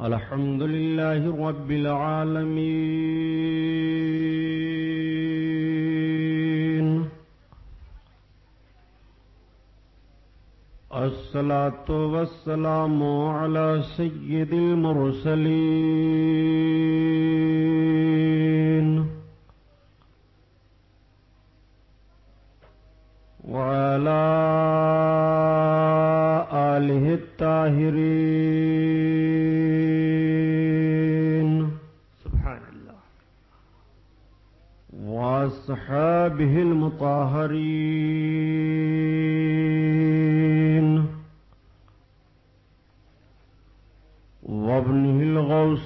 الحمد لله رب العالمين الصلاة والسلام على سيد المرسلين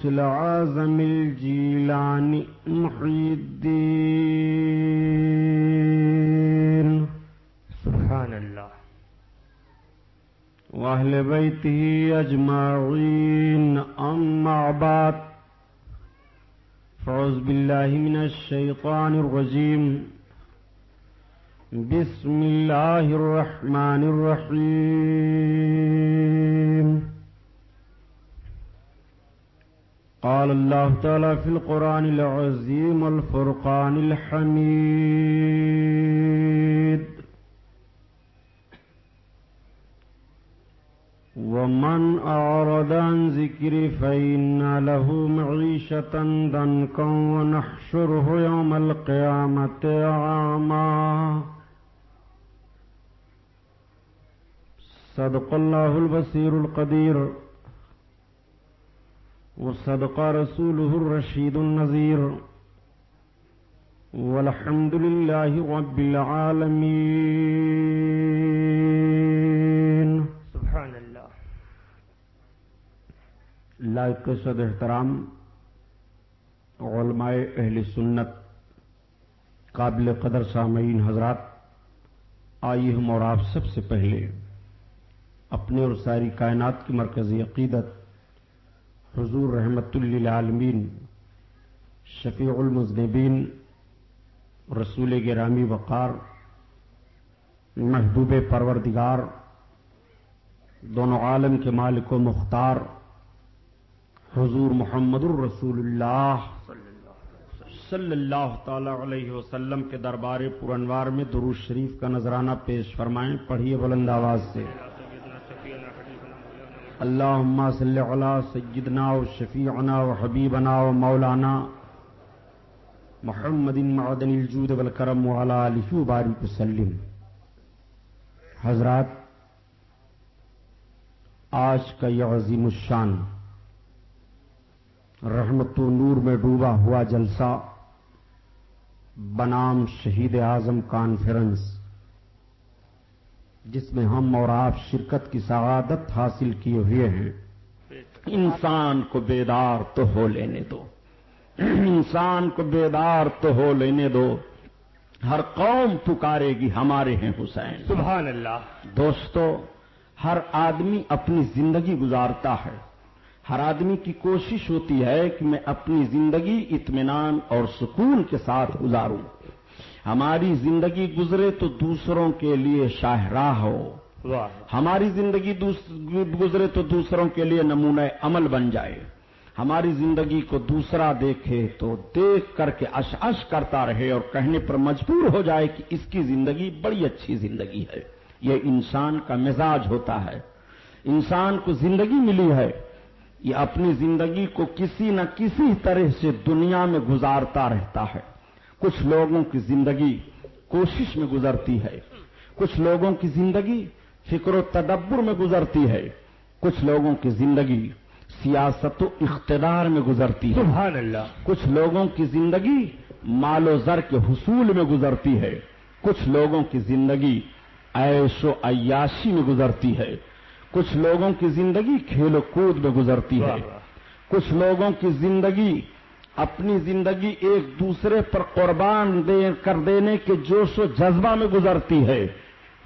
الغوث العازم الجيلاني محي الدين سبحان الله وأهل بيته أجمعين أما بعد فأعوذ بالله من الشيطان الرجيم بسم الله الرحمن الرحيم قال الله تعالى في القرآن العظيم والفرقان الحميد. ومن أعرض عن ذكري فإن له معيشة ضنكا ونحشره يوم القيامة أعمى صدق الله البصير القدير. وصدق رسوله الرشيد النذير. والحمد لله رب العالمين. سبحان الله لائق صد احترام علماء اہل سنت قابل قدر سامعین حضرات آئیے ہم اور آپ سب سے پہلے اپنے اور ساری کائنات کی مرکزی عقیدت حضور رحمت للعالمین، شفیع المذنبین، رسول گرامی وقار، محبوب پروردگار، دونوں عالم کے مالک و مختار، حضور محمد الرسول اللہ صلی اللہ تعالی علیہ وسلم کے دربار پرانوار میں دروز شریف کا نذرانہ پیش فرمائیں، پڑھیے بلند آواز سے۔ اللہم صلی علی سیدنا و شفیعنا و حبیبنا و مولانا محمد معدن الجود والکرم وعلی آلہ و بارک وسلم. حضرات، آج کا یہ عظیم الشان رحمت و نور میں ڈوبا ہوا جلسہ بنام شہید اعظم کانفرنس جس میں ہم اور آپ شرکت کی سعادت حاصل کیے ہوئے ہیں۔ انسان کو بیدار تو ہو لینے دو۔ انسان کو بیدار تو ہو لینے دو۔ ہر قوم پکارے گی ہمارے ہیں حسین۔ سبحان اللہ۔ دوستو ہر آدمی اپنی زندگی گزارتا ہے۔ ہر آدمی کی کوشش ہوتی ہے کہ میں اپنی زندگی اطمینان اور سکون کے ساتھ گزاروں۔ ہماری زندگی گزرے تو دوسروں کے لیے شاہراہ ہو۔ ہماری زندگی گزرے تو دوسروں کے لیے نمونہ عمل بن جائے۔ ہماری زندگی کو دوسرا دیکھے تو دیکھ کر کے اش اش کرتا رہے اور کہنے پر مجبور ہو جائے کہ اس کی زندگی بڑی اچھی زندگی ہے۔ یہ انسان کا مزاج ہوتا ہے۔ انسان کو زندگی ملی ہے۔ یہ اپنی زندگی کو کسی نہ کسی طرح سے دنیا میں گزارتا رہتا ہے۔ کچھ لوگوں کی زندگی کوشش میں گزرتی ہے کچھ لوگوں کی زندگی فکر و تدبر میں گزرتی ہے کچھ لوگوں کی زندگی سیاست و اقتدار میں گزرتی ہے۔ سبحان اللہ۔ کچھ لوگوں کی زندگی مال و زر کے حصول میں گزرتی ہے کچھ لوگوں کی زندگی عیش و عیاشی میں گزرتی ہے کچھ لوگوں کی زندگی کھیل و کود میں گزرتی ہے کچھ لوگوں کی زندگی اپنی زندگی ایک دوسرے پر قربان دے کر دینے کے جوش و جذبہ میں گزرتی ہے۔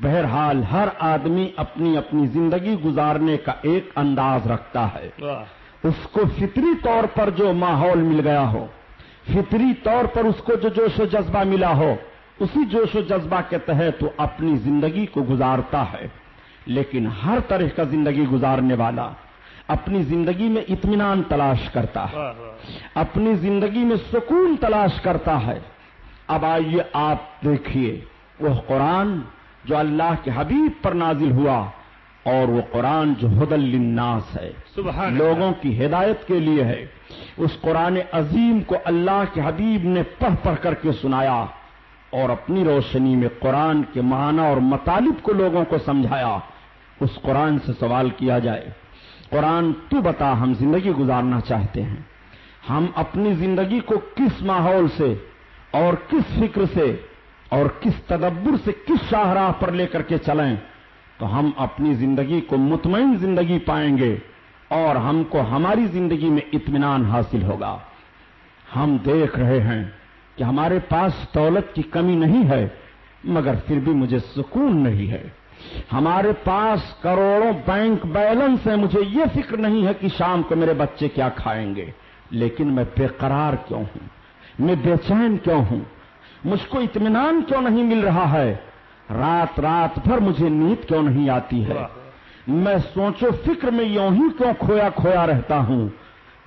بہرحال ہر آدمی اپنی اپنی زندگی گزارنے کا ایک انداز رکھتا ہے۔ اس کو فطری طور پر جو ماحول مل گیا ہو فطری طور پر اس کو جو جوش و جذبہ ملا ہو اسی جوش و جذبہ کے تحت وہ اپنی زندگی کو گزارتا ہے۔ لیکن ہر طرح کا زندگی گزارنے والا اپنی زندگی میں اطمینان تلاش کرتا ہے۔ اپنی زندگی میں سکون تلاش کرتا ہے۔ اب آئیے آپ دیکھیے وہ قرآن جو اللہ کے حبیب پر نازل ہوا اور وہ قرآن جو حدل للناس ہے۔ سبحان۔ لوگوں کی ہدایت کے لیے ہے۔ اس قرآن عظیم کو اللہ کے حبیب نے پڑھ پڑھ کر کے سنایا اور اپنی روشنی میں قرآن کے معنی اور مطالب کو لوگوں کو سمجھایا۔ اس قرآن سے سوال کیا جائے۔ قرآن تو بتا ہم زندگی گزارنا چاہتے ہیں۔ ہم اپنی زندگی کو کس ماحول سے اور کس فکر سے اور کس تدبر سے، کس شاہراہ پر لے کر کے چلیں تو ہم اپنی زندگی کو مطمئن زندگی پائیں گے اور ہم کو ہماری زندگی میں اطمینان حاصل ہوگا۔ ہم دیکھ رہے ہیں کہ ہمارے پاس دولت کی کمی نہیں ہے، مگر پھر بھی مجھے سکون نہیں ہے۔ ہمارے پاس کروڑوں بینک بیلنس ہے مجھے یہ فکر نہیں ہے کہ شام کو میرے بچے کیا کھائیں گے۔ لیکن میں بے قرار کیوں ہوں؟ میں بے چین کیوں ہوں؟ مجھ کو اطمینان کیوں نہیں مل رہا ہے؟ رات رات بھر مجھے نیند کیوں نہیں آتی ہے؟ میں سوچو فکر میں یوں ہی کیوں کھویا کھویا رہتا ہوں؟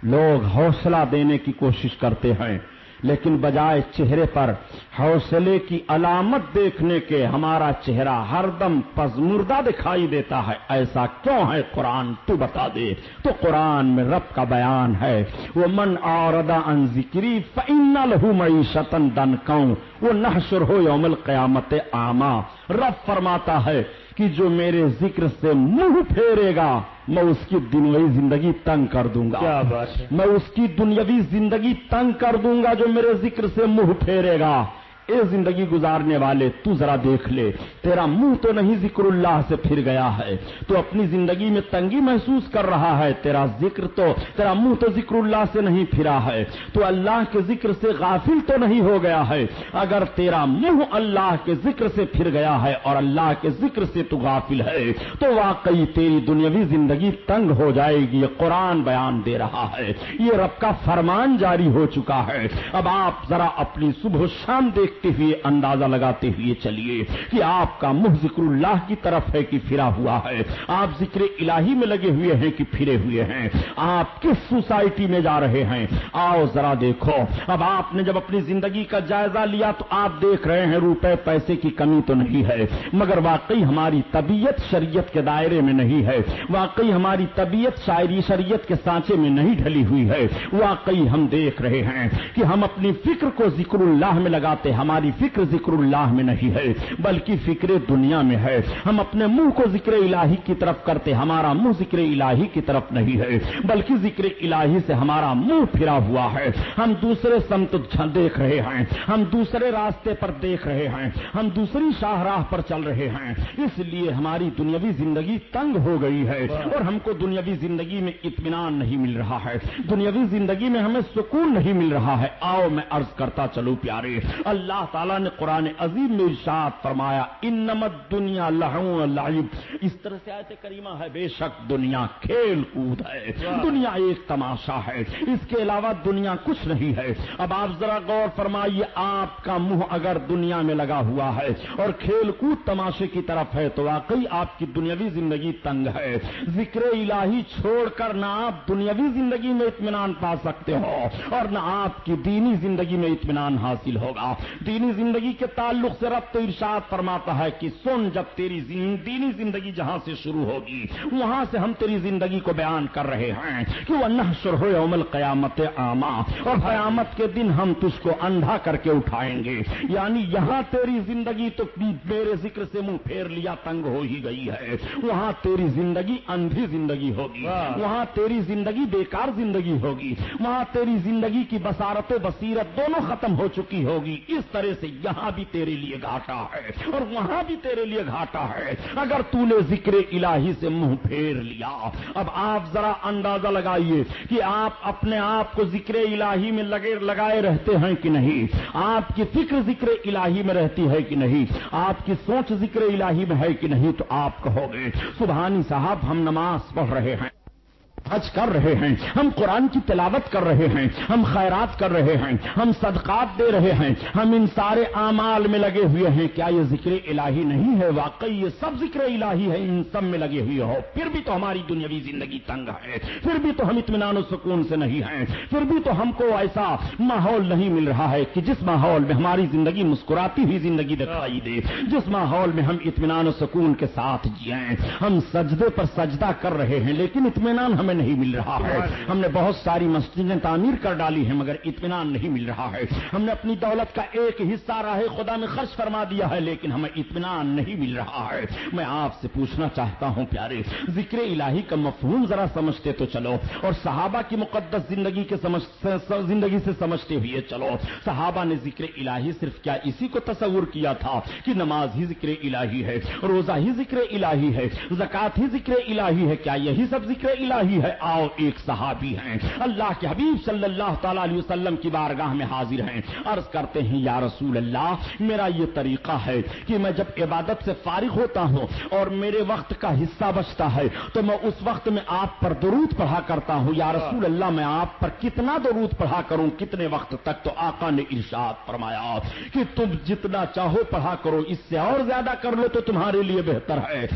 لوگ حوصلہ دینے کی کوشش کرتے ہیں۔ لیکن بجائے چہرے پر حوصلے کی علامت دیکھنے کے ہمارا چہرہ ہر دم پزمردہ دکھائی دیتا ہے۔ ایسا کیوں ہے؟ قرآن تو بتا دے۔ تو قرآن میں رب کا بیان ہے۔ وہ من اور ان ذکری فن لہو معیشتن دن کوں وہ نحشر ہو یوم القیامت آما رب فرماتا ہے کہ جو میرے ذکر سے منہ پھیرے گا میں اس کی دنوی زندگی تنگ کر دوں گا۔ کیا بات میں اس کی دنیاوی زندگی تنگ کر دوں گا جو میرے ذکر سے منہ پھیرے گا۔ اے زندگی گزارنے والے، تو ذرا دیکھ لے، تیرا منہ تو نہیں ذکر اللہ سے پھر گیا ہے، تو اپنی زندگی میں تنگی محسوس کر رہا ہے، تیرا ذکر تو، تیرا منہ تو ذکر اللہ سے نہیں پھرا ہے، تو اللہ کے ذکر سے غافل تو نہیں ہو گیا ہے، اگر تیرا منہ اللہ کے ذکر سے پھر گیا ہے اور اللہ کے ذکر سے تو غافل ہے، تو واقعی تیری دنیاوی زندگی تنگ ہو جائے گی، یہ قرآن بیان دے رہا ہے، یہ رب کا فرمان جاری ہو چکا ہے۔ اب آپ ذرا اپنی صبح و شام دیکھتے ہوئے اندازہ لگاتے ہوئے چلیے کہ آپ کا منہ ذکر اللہ کی طرف ہے کہ پھرا ہوا ہے۔ آپ ذکر الہی میں لگے ہوئے ہیں کہ پھرے ہوئے ہیں۔ آپ کس سوسائٹی میں جا رہے ہیں؟ آؤ ذرا دیکھو۔ اب آپ نے جب اپنی زندگی کا جائزہ لیا تو آپ دیکھ رہے ہیں روپے پیسے کی کمی تو نہیں ہے۔ مگر واقعی ہماری طبیعت شریعت کے دائرے میں نہیں ہے۔ واقعی ہماری طبیعت شاعری شریعت کے سانچے میں نہیں ڈھلی ہوئی ہے۔ واقعی ہم دیکھ رہے ہیں کہ ہم اپنی فکر کو ذکر اللہ میں لگاتے، ہم ہماری فکر ذکر اللہ میں نہیں ہے، بلکہ فکر دنیا میں ہے۔ ہم اپنے منہ کو ذکر الہی کی طرف کرتے، ہمارا منہ ذکر الہی کی طرف نہیں ہے، بلکہ ذکر الہی سے ہمارا منہ پھرا ہوا ہے۔ ہم دوسرے سمت دیکھ رہے ہیں، ہم دوسرے راستے پر دیکھ رہے ہیں، ہم دوسری شاہراہ پر چل رہے ہیں۔ اس لیے ہماری دنیاوی زندگی تنگ ہو گئی ہے اور ہم کو دنیاوی زندگی میں اطمینان نہیں مل رہا ہے۔ دنیاوی زندگی میں ہمیں سکون نہیں مل رہا ہے۔ آؤ میں عرض کرتا چلو پیارے، اللہ تعالیٰ نے قرآن عظیم میں ارشاد فرمایا انمت دنیا لہو لعب۔ اس طرح سے آیت کریمہ ہے بے شک دنیا کھیل کود ہے دنیا ایک تماشا ہے۔ اس کے علاوہ دنیا کچھ نہیں ہے۔ اب آپ ذرا غور فرمائیے آپ کا منہ اگر دنیا میں لگا ہوا ہے اور کھیل کود تماشے کی طرف ہے تو واقعی آپ کی دنیاوی زندگی تنگ ہے۔ ذکر الہی چھوڑ کر نہ آپ دنیاوی زندگی میں اطمینان پا سکتے ہو اور نہ آپ کی دینی زندگی میں اطمینان حاصل ہوگا۔ دینی زندگی کے تعلق سے رب تو ارشاد فرماتا ہے کہ سن جب تیری دینی زندگی جہاں سے شروع ہوگی وہاں سے ہم تیری زندگی کو بیان کر رہے ہیں کہ وہ نحشر ہو یوم القیامت آما اور قیامت کے دن ہم تجھ کو اندھا کر کے اٹھائیں گے۔ یعنی یہاں تیری زندگی تو میرے ذکر سے منہ پھیر لیا تنگ ہو ہی گئی ہے۔ وہاں تیری زندگی اندھی زندگی ہوگی۔ وہاں تیری زندگی بیکار زندگی ہوگی وہاں تیری زندگی کی بصارت و بصیرت دونوں ختم ہو چکی ہوگی۔ اس طرح سے یہاں بھی تیرے لیے گھاٹا ہے اور وہاں بھی تیرے لیے گھاٹا ہے۔ اگر تو نے ذکر الہی سے منہ پھیر لیا، اب آپ ذرا اندازہ لگائیے کہ آپ اپنے آپ کو ذکر الہی میں لگے لگائے رہتے ہیں کہ نہیں؟ آپ کی فکر ذکر الہی میں رہتی ہے کہ نہیں؟ آپ کی سوچ ذکر الہی میں ہے کہ نہیں؟ تو آپ کہو گے، سبحانی صاحب، ہم نماز پڑھ رہے ہیں۔ حج کر رہے ہیں، ہم قرآن کی تلاوت کر رہے ہیں، ہم خیرات کر رہے ہیں، ہم صدقات دے رہے ہیں، ہم ان سارے اعمال میں لگے ہوئے ہیں۔ کیا یہ ذکر الہی نہیں ہے؟ واقعی یہ سب ذکر الہی ہے، ان سب میں لگے ہوئے ہو۔ پھر بھی تو ہماری دنیاوی زندگی تنگ ہے، پھر بھی تو ہم اطمینان و سکون سے نہیں ہیں، پھر بھی تو ہم کو ایسا ماحول نہیں مل رہا ہے کہ جس ماحول میں ہماری زندگی مسکراتی ہوئی زندگی دکھائی دے، جس ماحول میں ہم اطمینان و سکون کے ساتھ جیئیں ہم سجدے پر سجدہ کر رہے ہیں، لیکن اطمینان ہمیں نہیں مل رہا ہے۔ ہم نے بہت ساری مسجدیں تعمیر کر ڈالی ہیں، مگر اطمینان نہیں مل رہا ہے۔ ہم نے اپنی دولت کا ایک حصہ راہ خدا میں خرچ فرما دیا ہے، لیکن ہمیں اطمینان نہیں مل رہا ہے۔ میں آپ سے پوچھنا چاہتا ہوں پیارے، ذکر الہی کا مفہوم ذرا سمجھتے تو چلو، اور صحابہ کی مقدس زندگی کے سمجھ، زندگی سے سمجھتے ہوئے چلو۔ صحابہ نے ذکر الہی صرف کیا اسی کو تصور کیا تھا کہ نماز ہی ذکر الہی ہے، روزہ ہی ذکر الہی ہے زکات ہی ذکر الہی ہے، کیا یہی سب ذکر الہی ہے؟ ہے، آؤ ایک صحابی ہیں۔ اللہ کے حبیب صلی اللہ تعالی علیہ وسلم کی بارگاہ میں حاضر ہیں۔ عرض کرتے ہیں، یا رسول اللہ، میرا یہ طریقہ ہے کہ میں جب عبادت سے فارغ ہوتا ہوں اور میرے وقت کا حصہ بچتا ہے، تو میں اس وقت میں آپ پر درود پڑھا کرتا ہوں۔ یا رسول اللہ، میں آپ پر کتنا درود پڑھا کروں؟ کتنے وقت تک؟ تو آقا نے ارشاد فرمایا کہ تم جتنا چاہو پڑھا کرو، اس سے اور زیادہ کر لو تو تمہارے لیے بہتر ہے۔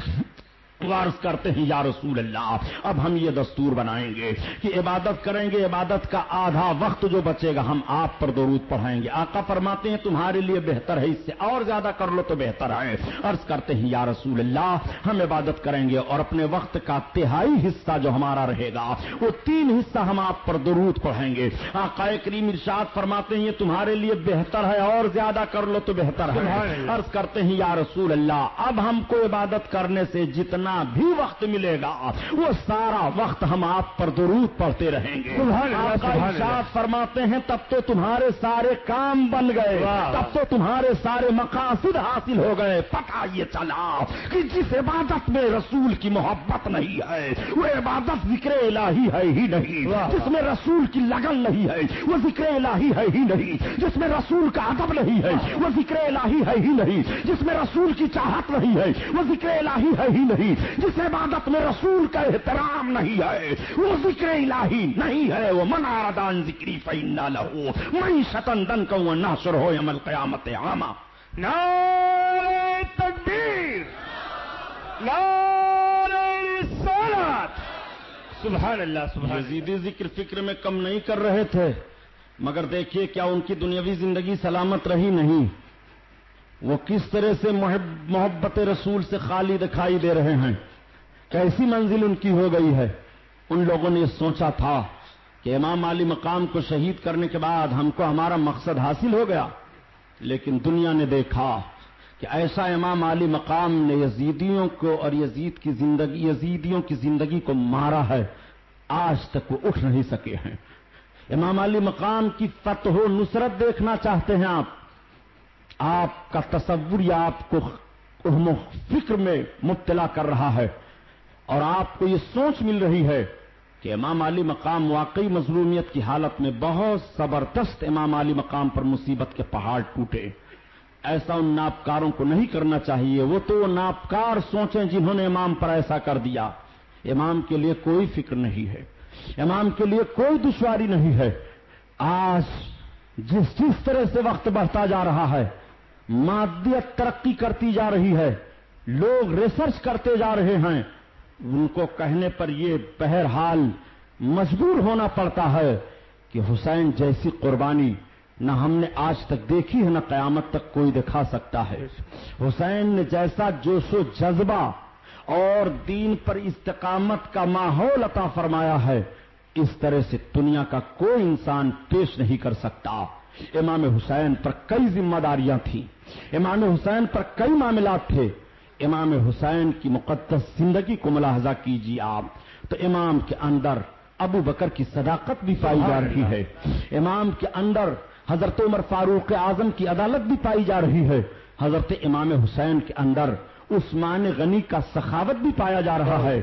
وارث کرتے ہیں یا رسول اللہ اب ہم یہ دستور بنائیں گے کہ عبادت کریں گے عبادت کا آدھا وقت جو بچے گا ہم آپ پر درود پڑھائیں گے۔ آقا فرماتے ہیں تمہارے لیے بہتر ہے اس سے اور زیادہ کر لو تو بہتر ہے۔ عرض کرتے ہیں یا رسول اللہ ہم عبادت کریں گے اور اپنے وقت کا تہائی حصہ جو ہمارا رہے گا وہ تین حصہ ہم آپ پر درود پڑھیں گے۔ آقا کریم ارشاد فرماتے ہیں یہ تمہارے لیے بہتر ہے اور زیادہ کر لو تو بہتر ہے۔ عرض کرتے ہیں یا رسول اللہ اب ہم کو عبادت کرنے سے جتنا بھی وقت ملے گا وہ سارا وقت ہم آپ پر درود پڑھتے رہیں گے۔ فرماتے ہیں تب تو تمہارے سارے کام بن گئے تب تو تمہارے سارے مقاصد حاصل ہو گئے۔ پتا یہ چلا کہ جس عبادت میں رسول کی محبت نہیں ہے وہ عبادت ذکر الہی ہے ہی نہیں۔ جس میں رسول کی لگن نہیں ہے وہ ذکر الہی ہے ہی نہیں۔ جس میں رسول کا ادب نہیں ہے وہ ذکر الہی ہے ہی نہیں۔ جس میں رسول کی چاہت نہیں ہے وہ ذکر الہی ہے ہی نہیں۔ جس عبادت میں رسول کا احترام نہیں ہے وہ ذکر الہی نہیں ہے وہ مناردان ذکری فینا لہو میں شتن دن کو وہ ناصر ہو عمل قیامت عامہ نعرہ تکبیر نعرہ رسالت۔ سبحان اللہ سبحان یزیدی ذکر فکر میں کم نہیں کر رہے تھے مگر دیکھیے کیا ان کی دنیاوی زندگی سلامت رہی نہیں۔ وہ کس طرح سے محبت رسول سے خالی دکھائی دے رہے ہیں؟ کیسی منزل ان کی ہو گئی ہے؟ ان لوگوں نے سوچا تھا کہ امام علی مقام کو شہید کرنے کے بعد ہم کو ہمارا مقصد حاصل ہو گیا، لیکن دنیا نے دیکھا کہ ایسا امام علی مقام نے یزیدیوں کو اور یزید کی زندگی، یزیدیوں کی زندگی کو مارا ہے۔ آج تک وہ اٹھ نہیں سکے ہیں۔ امام علی مقام کی فتح و نصرت دیکھنا چاہتے ہیں آپ۔ آپ کا تصور یا آپ کو فکر میں مبتلا کر رہا ہے اور آپ کو یہ سوچ مل رہی ہے کہ امام علی مقام واقعی مظلومیت کی حالت میں بہت زبردست امام علی مقام پر مصیبت کے پہاڑ ٹوٹے۔ ایسا ان ناپکاروں کو نہیں کرنا چاہیے، وہ تو وہ ناپکار سوچیں جنہوں نے امام پر ایسا کر دیا۔ امام کے لیے کوئی فکر نہیں ہے۔ امام کے لیے کوئی دشواری نہیں ہے۔ آج جس جس طرح سے وقت بڑھتا جا رہا ہے مادیت ترقی کرتی جا رہی ہے، لوگ ریسرچ کرتے جا رہے ہیں۔ ان کو کہنے پر یہ بہرحال مجبور ہونا پڑتا ہے کہ حسین جیسی قربانی نہ ہم نے آج تک دیکھی ہے، نہ قیامت تک کوئی دکھا سکتا ہے۔ حسین نے جیسا جوش و جذبہ اور دین پر استقامت کا ماحول عطا فرمایا ہے، اس طرح سے دنیا کا کوئی انسان پیش نہیں کر سکتا۔ امام حسین پر کئی ذمہ داریاں تھیں۔ امام حسین پر کئی معاملات تھے۔ امام حسین کی مقدس زندگی کو ملاحظہ کیجیے آپ۔ تو امام کے اندر ابو بکر کی صداقت بھی پائی جا رہی ہے۔ امام کے اندر حضرت عمر فاروق اعظم کی عدالت بھی پائی جا رہی ہے۔ حضرت امام حسین کے اندر عثمان غنی کا سخاوت بھی پایا جا رہا ہے۔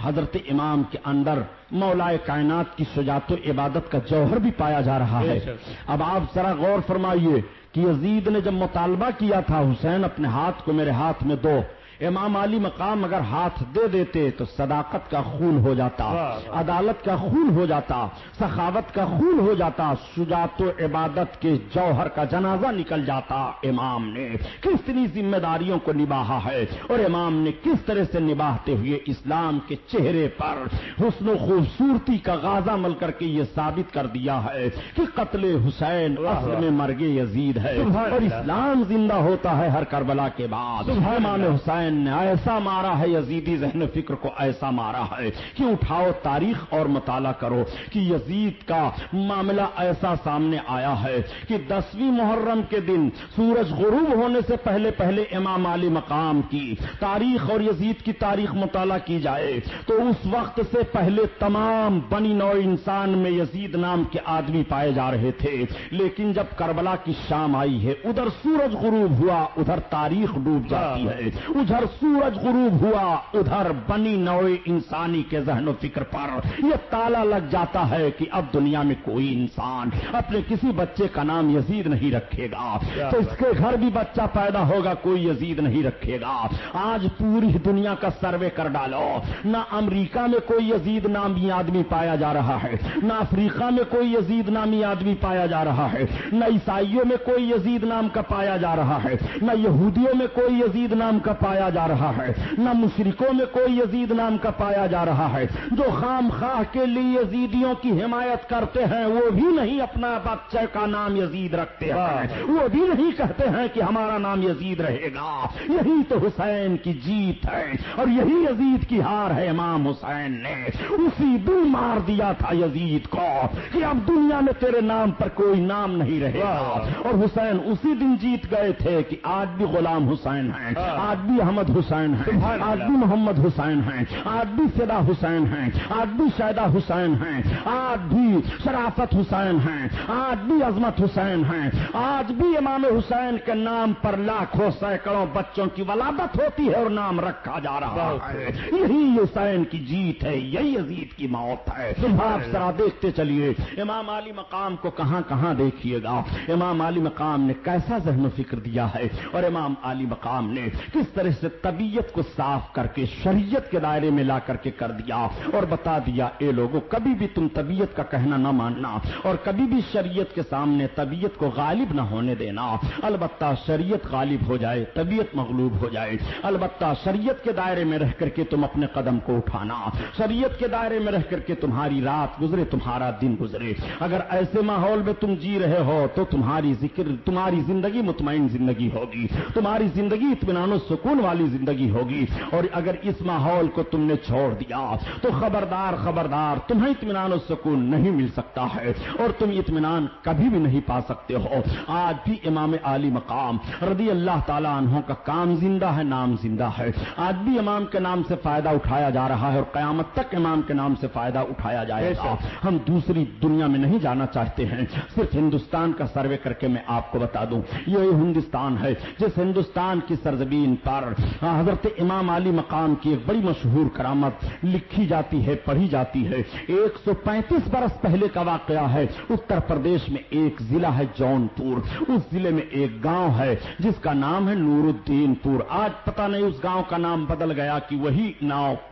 حضرت امام کے اندر مولا کائنات کی سجات و عبادت کا جوہر بھی پایا جا رہا ہے۔ اب آپ ذرا غور فرمائیے کہ یزید نے جب مطالبہ کیا تھا حسین اپنے ہاتھ کو میرے ہاتھ میں دو امام علی مقام اگر ہاتھ دے دیتے تو صداقت کا خون ہو جاتا عدالت کا خون ہو جاتا سخاوت کا خون ہو جاتا شجاعت و عبادت کے جوہر کا جنازہ نکل جاتا۔ امام نے کس طرح ذمہ داریوں کو نباہا ہے اور امام نے کس طرح سے نباہتے ہوئے اسلام کے چہرے پر حسن و خوبصورتی کا غازہ مل کر کے یہ ثابت کر دیا ہے کہ قتل حسین اصل میں مرگ یزید ہے۔ اور اسلام زندہ ہوتا ہے ہر کربلا کے بعد۔ امام حسین نے ایسا مارا ہے، یزیدی ذہن فکر کو ایسا مارا ہے۔ کہ اٹھاؤ، تاریخ اور مطالعہ کرو کہ یزید کا معاملہ ایسا سامنے آیا ہے کہ دسویں محرم کے دن سورج غروب ہونے سے پہلے پہلے امام علی مقام کی تاریخ اور یزید کی تاریخ مطالعہ کی جائے۔ تو اس وقت سے پہلے تمام بنی نو انسان میں یزید نام کے آدمی پائے جا رہے تھے۔ لیکن جب کربلا کی شام آئی ہے، ادھر سورج غروب ہوا، ادھر تاریخ ڈوب جاتی ہے۔ ادھر سورج غروب ہوا ادھر بنی نو انسانی کے ذہن و فکر پر یہ تالا لگ جاتا ہے کہ اب دنیا میں کوئی انسان اپنے کسی بچے کا نام یزید نہیں رکھے گا۔ تو اس کے گھر بھی بچہ پیدا ہوگا کوئی یزید نہیں رکھے گا۔ آج پوری دنیا کا سروے کر ڈالو۔ نہ امریکہ میں کوئی یزید نامی آدمی پایا جا رہا ہے نہ افریقہ میں کوئی یزید نامی آدمی پایا جا رہا ہے نہ عیسائیوں میں کوئی یزید نام کا پایا جا رہا ہے نہ یہودیوں میں کوئی یزید نام کا پایا جا رہا ہے۔ نہ مشرقوں میں کوئی یزید نام کا پایا جا رہا ہے۔ جو خام خواہ کے لیے یزیدیوں کی حمایت کرتے ہیں، وہ بھی نہیں اپنا بچے کا نام یزید رکھتے ہیں۔ وہ بھی نہیں کہتے ہیں کہ ہمارا نام یزید رہے گا۔ یہی تو حسین کی جیت ہے اور یہی یزید کی ہار ہے امام حسین نے۔ اسی دن مار دیا تھا یزید کو کہ اب دنیا میں تیرے نام پر کوئی نام نہیں رہے گا۔ اور حسین اسی دن جیت گئے تھے کہ آج بھی غلام حسین ہیں۔ آج بھی ہم احمد حسین ہیں۔ آج بھی محمد حسین ہیں۔ آج بھی فدا حسین ہیں۔ آج بھی شیدہ حسین ہیں۔ آج بھی شرافت حسین ہیں۔ آج بھی عظمت حسین ہیں۔ آج بھی امام حسین کے نام پر لاکھوں سینکڑوں بچوں کی ولادت ہوتی ہے اور نام رکھا جا رہا ہے۔ یہی حسین کی جیت ہے یہی عزیز کی موت ہے۔ آپ ذرا دیکھتے چلیے۔ امام علی مقام کو کہاں کہاں دیکھیے گا؟ امام علی مقام نے کیسا ذہن و فکر دیا ہے؟ اور امام علی مقام نے کس طرح سے طبیعت کو صاف کر کے، شریعت کے دائرے میں لا کر کے کر دیا اور بتا دیا، اے لوگوں کبھی بھی تم طبیعت کا کہنا نہ ماننا اور کبھی بھی شریعت کے سامنے طبیعت کو غالب نہ ہونے دینا۔ البتہ شریعت غالب ہو جائے، طبیعت مغلوب ہو جائے۔ البتہ شریعت کے دائرے میں رہ کر کے تم اپنے قدم کو اٹھانا۔ شریعت کے دائرے میں رہ کر کے تمہاری رات گزرے، تمہارا دن گزرے۔ اگر ایسے ماحول میں تم جی رہے ہو تو تمہاری ذکر، تمہاری زندگی مطمئن زندگی ہوگی۔ تمہاری زندگی اطمینان و سکون والی زندگی ہوگی اور اگر اس ماحول کو تم نے چھوڑ دیا تو خبردار خبردار تمہیں اطمینان و سکون نہیں مل سکتا ہے اور تم اطمینان کبھی بھی نہیں پا سکتے ہو۔ آج بھی امام علی مقام رضی اللہ تعالیٰ عنہ کا کام زندہ ہے نام زندہ ہے۔ آج بھی امام کے نام سے فائدہ اٹھایا جا رہا ہے اور قیامت تک امام کے نام سے فائدہ اٹھایا جائے گا۔ ہم دوسری دنیا میں نہیں جانا چاہتے ہیں۔ صرف ہندوستان کا سروے کر کے میں آپ کو بتا دوں۔ یہ ہندوستان ہے جس ہندوستان کی سرزمین پر ہاں، حضرت امام علی مقام کی ایک بڑی مشہور کرامت لکھی جاتی ہے، پڑھی جاتی ہے۔ ایک سو پینتیس برس پہلے کا واقعہ ہے۔ اتر پردیش میں ایک ضلع ہے جون پور۔ اس ضلع میں ایک گاؤں ہے، جس کا نام ہے نور الدین پور۔ آج پتہ نہیں، اس گاؤں کا نام بدل گیا کہ وہی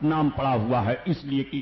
نام پڑا ہوا ہے۔ اس لیے کہ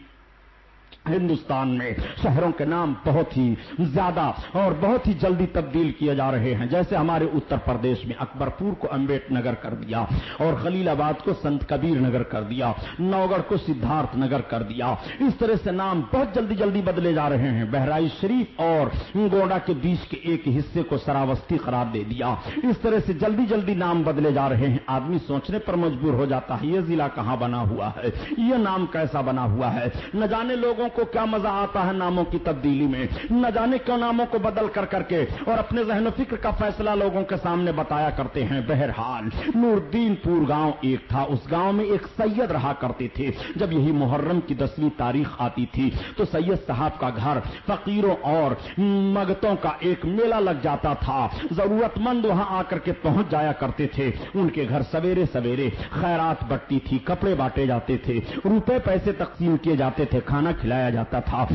ہندوستان میں شہروں کے نام بہت ہی زیادہ اور بہت ہی جلدی تبدیل کیے جا رہے ہیں۔ جیسے ہمارے اتر پردیش میں اکبر پور کو امبیٹ نگر کر دیا اور خلیل آباد کو سنت کبیر نگر کر دیا نوگڑھ کو سدھارتھ نگر کر دیا۔ اس طرح سے نام بہت جلدی جلدی بدلے جا رہے ہیں۔ بہرائچ شریف اور گوڈا کے بیچ کے ایک حصے کو سراوستی قرار دے دیا۔ اس طرح سے جلدی جلدی نام بدلے جا رہے ہیں۔ آدمی سوچنے پر مجبور ہو جاتا ہے، یہ ضلع کہاں بنا ہوا ہے؟ یہ نام کیسا بنا ہوا ہے؟ نہ جانے لوگوں کو کیا مزہ آتا ہے ناموں کی تبدیلی میں؟ نہ جانے کیوں ناموں کو بدل کر کر کے اور اپنے ذہن و فکر کا فیصلہ لوگوں کے سامنے بتایا کرتے ہیں۔ بہرحال نور دین پور گاؤں ایک تھا۔ اس گاؤں میں ایک سید رہا کرتے تھے۔ جب یہی محرم کی دسویں تاریخ آتی تھی تو سید صاحب کا گھر فقیروں اور مگتوں کا ایک میلہ لگ جاتا تھا۔ ضرورت مند وہاں آ کر کے پہنچ جایا کرتے تھے۔ ان کے گھر سویرے سویرے خیرات بٹتی تھی، کپڑے بانٹے جاتے تھے، روپے پیسے تقسیم کیے جاتے تھے، کھانا کھلایا جاتا تھا۔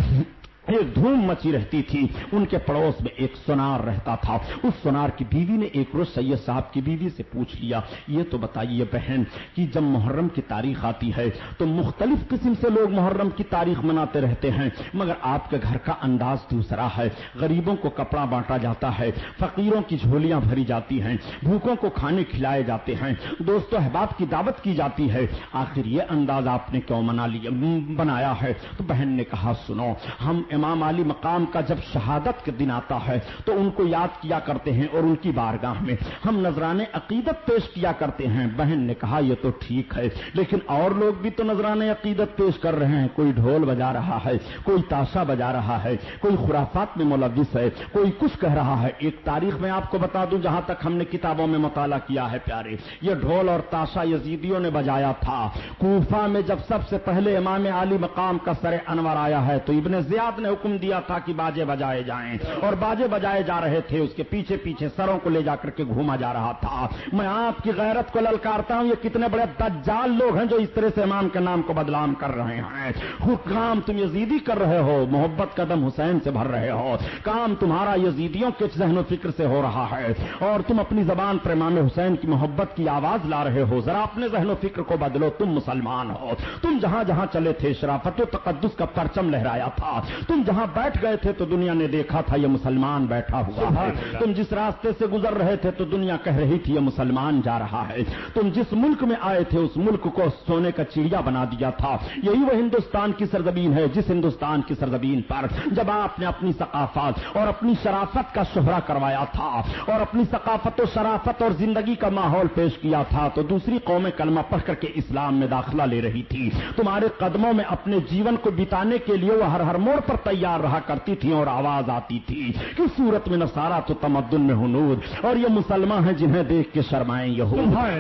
ایک دھوم مچی رہتی تھی۔ ان کے پڑوس میں ایک سونار رہتا تھا۔ اس سونار کی بیوی نے ایک روز سید صاحب کی بیوی سے پوچھ لیا، یہ تو بتائیے بہن کہ جب محرم کی تاریخ آتی ہے تو مختلف قسم سے لوگ محرم کی تاریخ مناتے رہتے ہیں، مگر آپ کے گھر کا انداز دوسرا ہے۔ غریبوں کو کپڑا بانٹا جاتا ہے، فقیروں کی جھولیاں بھری جاتی ہیں، بھوکوں کو کھانے کھلائے جاتے ہیں۔ دوست احباب کی دعوت کی جاتی ہے۔ آخر یہ انداز آپ نے کیوں منا لیا بنایا ہے؟ تو بہن نے کہا، سنو، ہم امام علی مقام کا جب شہادت کے دن آتا ہے تو ان کو یاد کیا کرتے ہیں اور ان کی بارگاہ میں ہم نذران عقیدت پیش کیا کرتے ہیں۔ بہن نے کہا، یہ تو ٹھیک ہے، لیکن اور لوگ بھی تو نذران عقیدت پیش کر رہے ہیں۔ کوئی ڈھول بجا رہا ہے، کوئی تاشا بجا رہا ہے، کوئی خرافات میں ملوث ہے، کوئی کچھ کہہ رہا ہے۔ ایک تاریخ میں آپ کو بتا دوں، جہاں تک ہم نے کتابوں میں مطالعہ کیا ہے پیارے، یہ ڈھول اور تاشا یزیدیوں نے بجایا تھا۔ کوفہ میں جب سب سے پہلے امام علی مقام کا سر انور آیا ہے تو ابن زیاد نے نے حکم دیا تھا کہ باجے بجائے جائیں۔ اور باجے بجائے جا رہے تھے، اس کے پیچھے پیچھے سروں کو لے جا کر کے گھوما جا رہا تھا۔ میں آپ کی غیرت کو للکارتا ہوں، یہ کتنے بڑے دجال لوگ ہیں جو اس طرح سے امام کے نام کو بدلام کر رہے ہیں۔ کام تم یزیدی کر رہے ہو، محبت قدم حسین سے بھر رہے ہو۔ کام تمہارا یزیدیوں کے ذہن و فکر سے ہو رہا ہے۔ اور تم اپنی زبان پر امام حسین کی محبت کی آواز لا رہے ہو۔ ذرا اپنے ذہن و فکر کو بدلو، تم مسلمان ہو۔ تم جہاں جہاں چلے تھے، شرافت و تقدس کا پرچم لہرایا تھا۔ تم جہاں بیٹھ گئے تھے تو دنیا نے دیکھا تھا یہ مسلمان بیٹھا ہوا ہے۔ تم جس راستے سے گزر رہے تھے تو دنیا کہہ رہی تھی یہ مسلمان جا رہا ہے۔ تم جس ملک میں آئے تھے اس ملک کو سونے کا چڑیا بنا دیا تھا۔ یہی وہ ہندوستان کی سرزمین ہے جس ہندوستان کی سرزمین پر جب آپ نے اپنی ثقافت اور اپنی شرافت کا شہرا کروایا تھا اور اپنی ثقافت و شرافت اور زندگی کا ماحول پیش کیا تھا تو دوسری قومیں کلمہ پڑھ کر کے اسلام میں داخلہ لے رہی تھی۔ تمہارے قدموں میں اپنے جیون کو بتانے کے لیے وہ ہر ہر موڑ پر تیار رہا کرتی تھی اور آواز آتی تھی کہ صورت میں نسارا تو تمدن میں ہنود اور یہ مسلمان ہیں جنہیں دیکھ کے شرمائیں یہ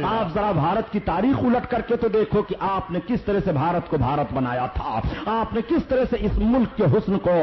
آپ ذرا بھارت کی تاریخ الٹ کر کے تو دیکھو کہ آپ نے کس طرح سے بھارت کو بھارت بنایا تھا۔ آپ نے کس طرح سے اس ملک کے حسن کو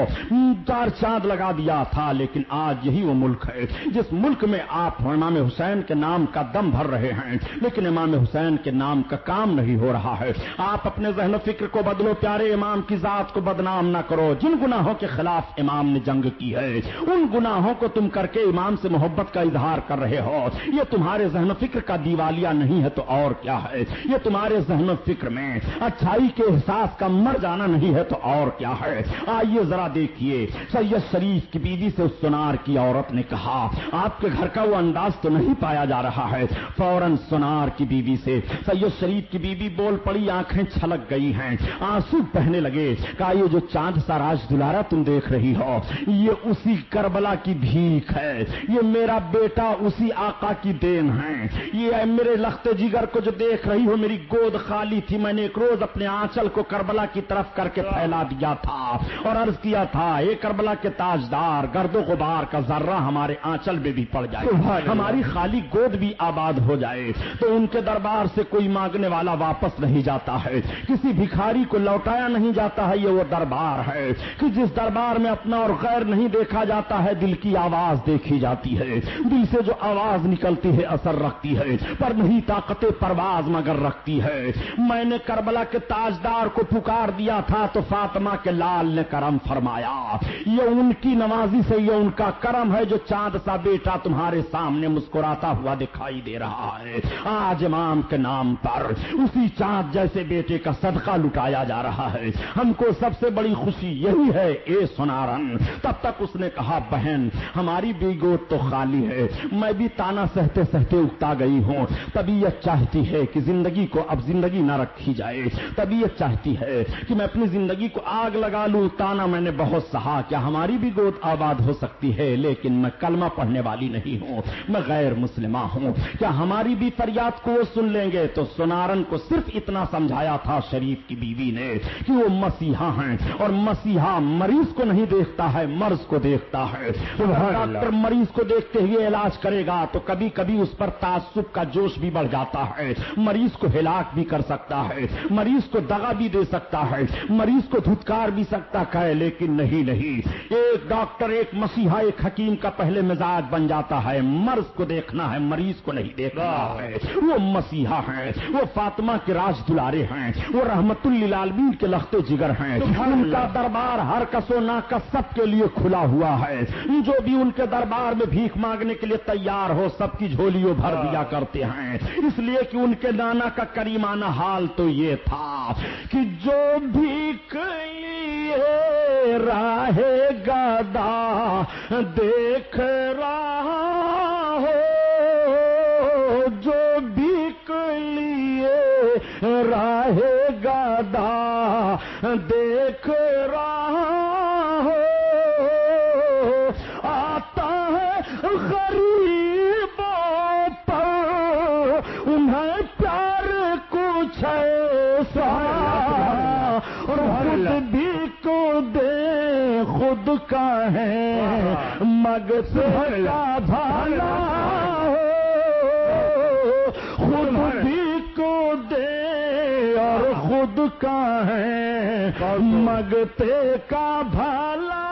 چار چاند لگا دیا تھا لیکن آج یہی وہ ملک ہے جس ملک میں آپ امام حسین کے نام کا دم بھر رہے ہیں لیکن امام حسین کے نام کا کام نہیں ہو رہا ہے۔ آپ اپنے ذہن و فکر کو بدلو پیارے امام کی ذات کو بدنام نہ کرو۔ جن گناہوں کے خلاف امام نے جنگ کی ہے۔ ان گناہوں کو تم کر کے امام سے محبت کا اظہار کر رہے ہو۔ یہ تمہارے ذہن و فکر کا دیوالیہ نہیں ہے تو اور کیا ہے؟ یہ تمہارے ذہن و فکر میں اچھائی کے احساس کا مر جانا نہیں ہے تو اور کیا ہے؟ آئیے ذرا دیکھیے۔ سید شریف کی بیوی سے اس سنار کی عورت نے کہا، آپ کے گھر کا وہ انداز تو نہیں پایا جا رہا ہے۔ فوراً سنار کی بیوی سے سید شریف کی بیوی بول پڑی، آنکھیں چھلک گئی ہیں۔ آنسو بہنے لگے۔ کہا، یہ جو چاند سا راج دلارا تم دیکھ رہی ہو۔ یہ اسی کربلا کی بھیک ہے۔ یہ میرا بیٹا اسی آقا کی دین ہے۔ یہ میرے لخت جگر کو جو دیکھ رہی ہو میری گود خالی تھی۔ میں نے ایک روز اپنے آنچل کو کربلا کی طرف کر کے پھیلا دیا تھا اور عرض کیا تھا یہ کربلا کے تاجدار گرد و غبار کا ذرہ ہمارے آنچل میں بھی پڑ جائے۔ ہماری خالی گود بھی آباد ہو جائے۔ تو ان کے دربار سے کوئی مانگنے والا واپس نہیں جاتا ہے۔ کسی بھکاری کو لوٹایا نہیں جاتا ہے یہ وہ دربار ہے۔ کہ جس دربار میں اپنا اور غیر نہیں دیکھا جاتا ہے، دل کی آواز دیکھی جاتی ہے۔ دل سے جو آواز نکلتی ہے، اثر رکھتی ہے۔ پر نہیں، طاقت پرواز مگر رکھتی ہے۔ میں نے کربلا کے تاجدار کو پکار دیا تھا تو فاطمہ کے لال نے کرم فرمایا۔ یہ ان کی نوازی سے یہ ان کا کرم ہے جو چاند سا بیٹا تمہارے سامنے مسکراتا ہوا دکھائی دے رہا ہے۔ آج امام کے نام پر اسی چاند جیسے بیٹے کا صدقہ لٹایا جا رہا ہے۔ ہم کو سب سے بڑی خوشی یہی ہے، اے سنارن تب تک اس نے کہا، بہن، ہماری بھی گود تو خالی ہے۔ میں بھی تانا سہتے سہتے اگتا گئی ہوں۔ طبیعت چاہتی ہے کہ زندگی کو اب زندگی نہ رکھی جائے۔ طبیعت چاہتی ہے کہ میں اپنی زندگی کو آگ لگا لوں۔ تانا میں نے بہت سہا کیا۔ ہماری بھی گود آباد ہو سکتی ہے، لیکن میں کلمہ پڑھنے والی نہیں ہوں۔ میں غیر مسلمہ ہوں۔ کیا ہماری بھی فریاد کو وہ سن لیں گے؟ تو سنارن کو صرف اتنا سمجھایا تھا شریف کی بیوی نے کہ وہ مسیحا ہیں۔ اور مسیحا مریض کو نہیں دیکھتا ہے مرض کو دیکھتا ہے۔ ڈاکٹر مریض کو دیکھتے ہوئے علاج کرے گا تو کبھی کبھی اس پر تعصب کا جوش بھی بڑھ جاتا ہے۔ مریض کو ہلاک بھی کر سکتا ہے مریض کو دگا بھی دے سکتا ہے مریض کو دھتکار بھی سکتا ہے لیکن نہیں نہیں۔ ایک ڈاکٹر ایک مسیحا ایک حکیم کا پہلے مزاج بن جاتا ہے۔ مرض کو دیکھنا ہے مریض کو نہیں دیکھنا ہے۔ وہ مسیحا ہے وہ فاطمہ کے راج دلارے ہیں وہ رحمت للعالمین کے لخت جگر ہیں۔ ان کا دربار باہر کا سونا کا سب کے لیے کھلا ہوا ہے۔ جو بھی ان کے دربار میں بھیک مانگنے کے لیے تیار ہو سب کی جھولیوں بھر دیا کرتے ہیں۔ اس لیے کہ ان کے نانا کا کریمانہ حال تو یہ تھا کہ جو بھیک لیے راہ گدا دیکھ رہا ہو جو بھیک لیے راہ گدا دیکھ رہا ہو آتا ہے غریبوں پر۔ انہیں پیار کچھ اور خود بھی کو دے خود کا ہے۔ مگ سے کا بھالا خود بھی کو دے اور خود کا ہے مگتے کا بھالا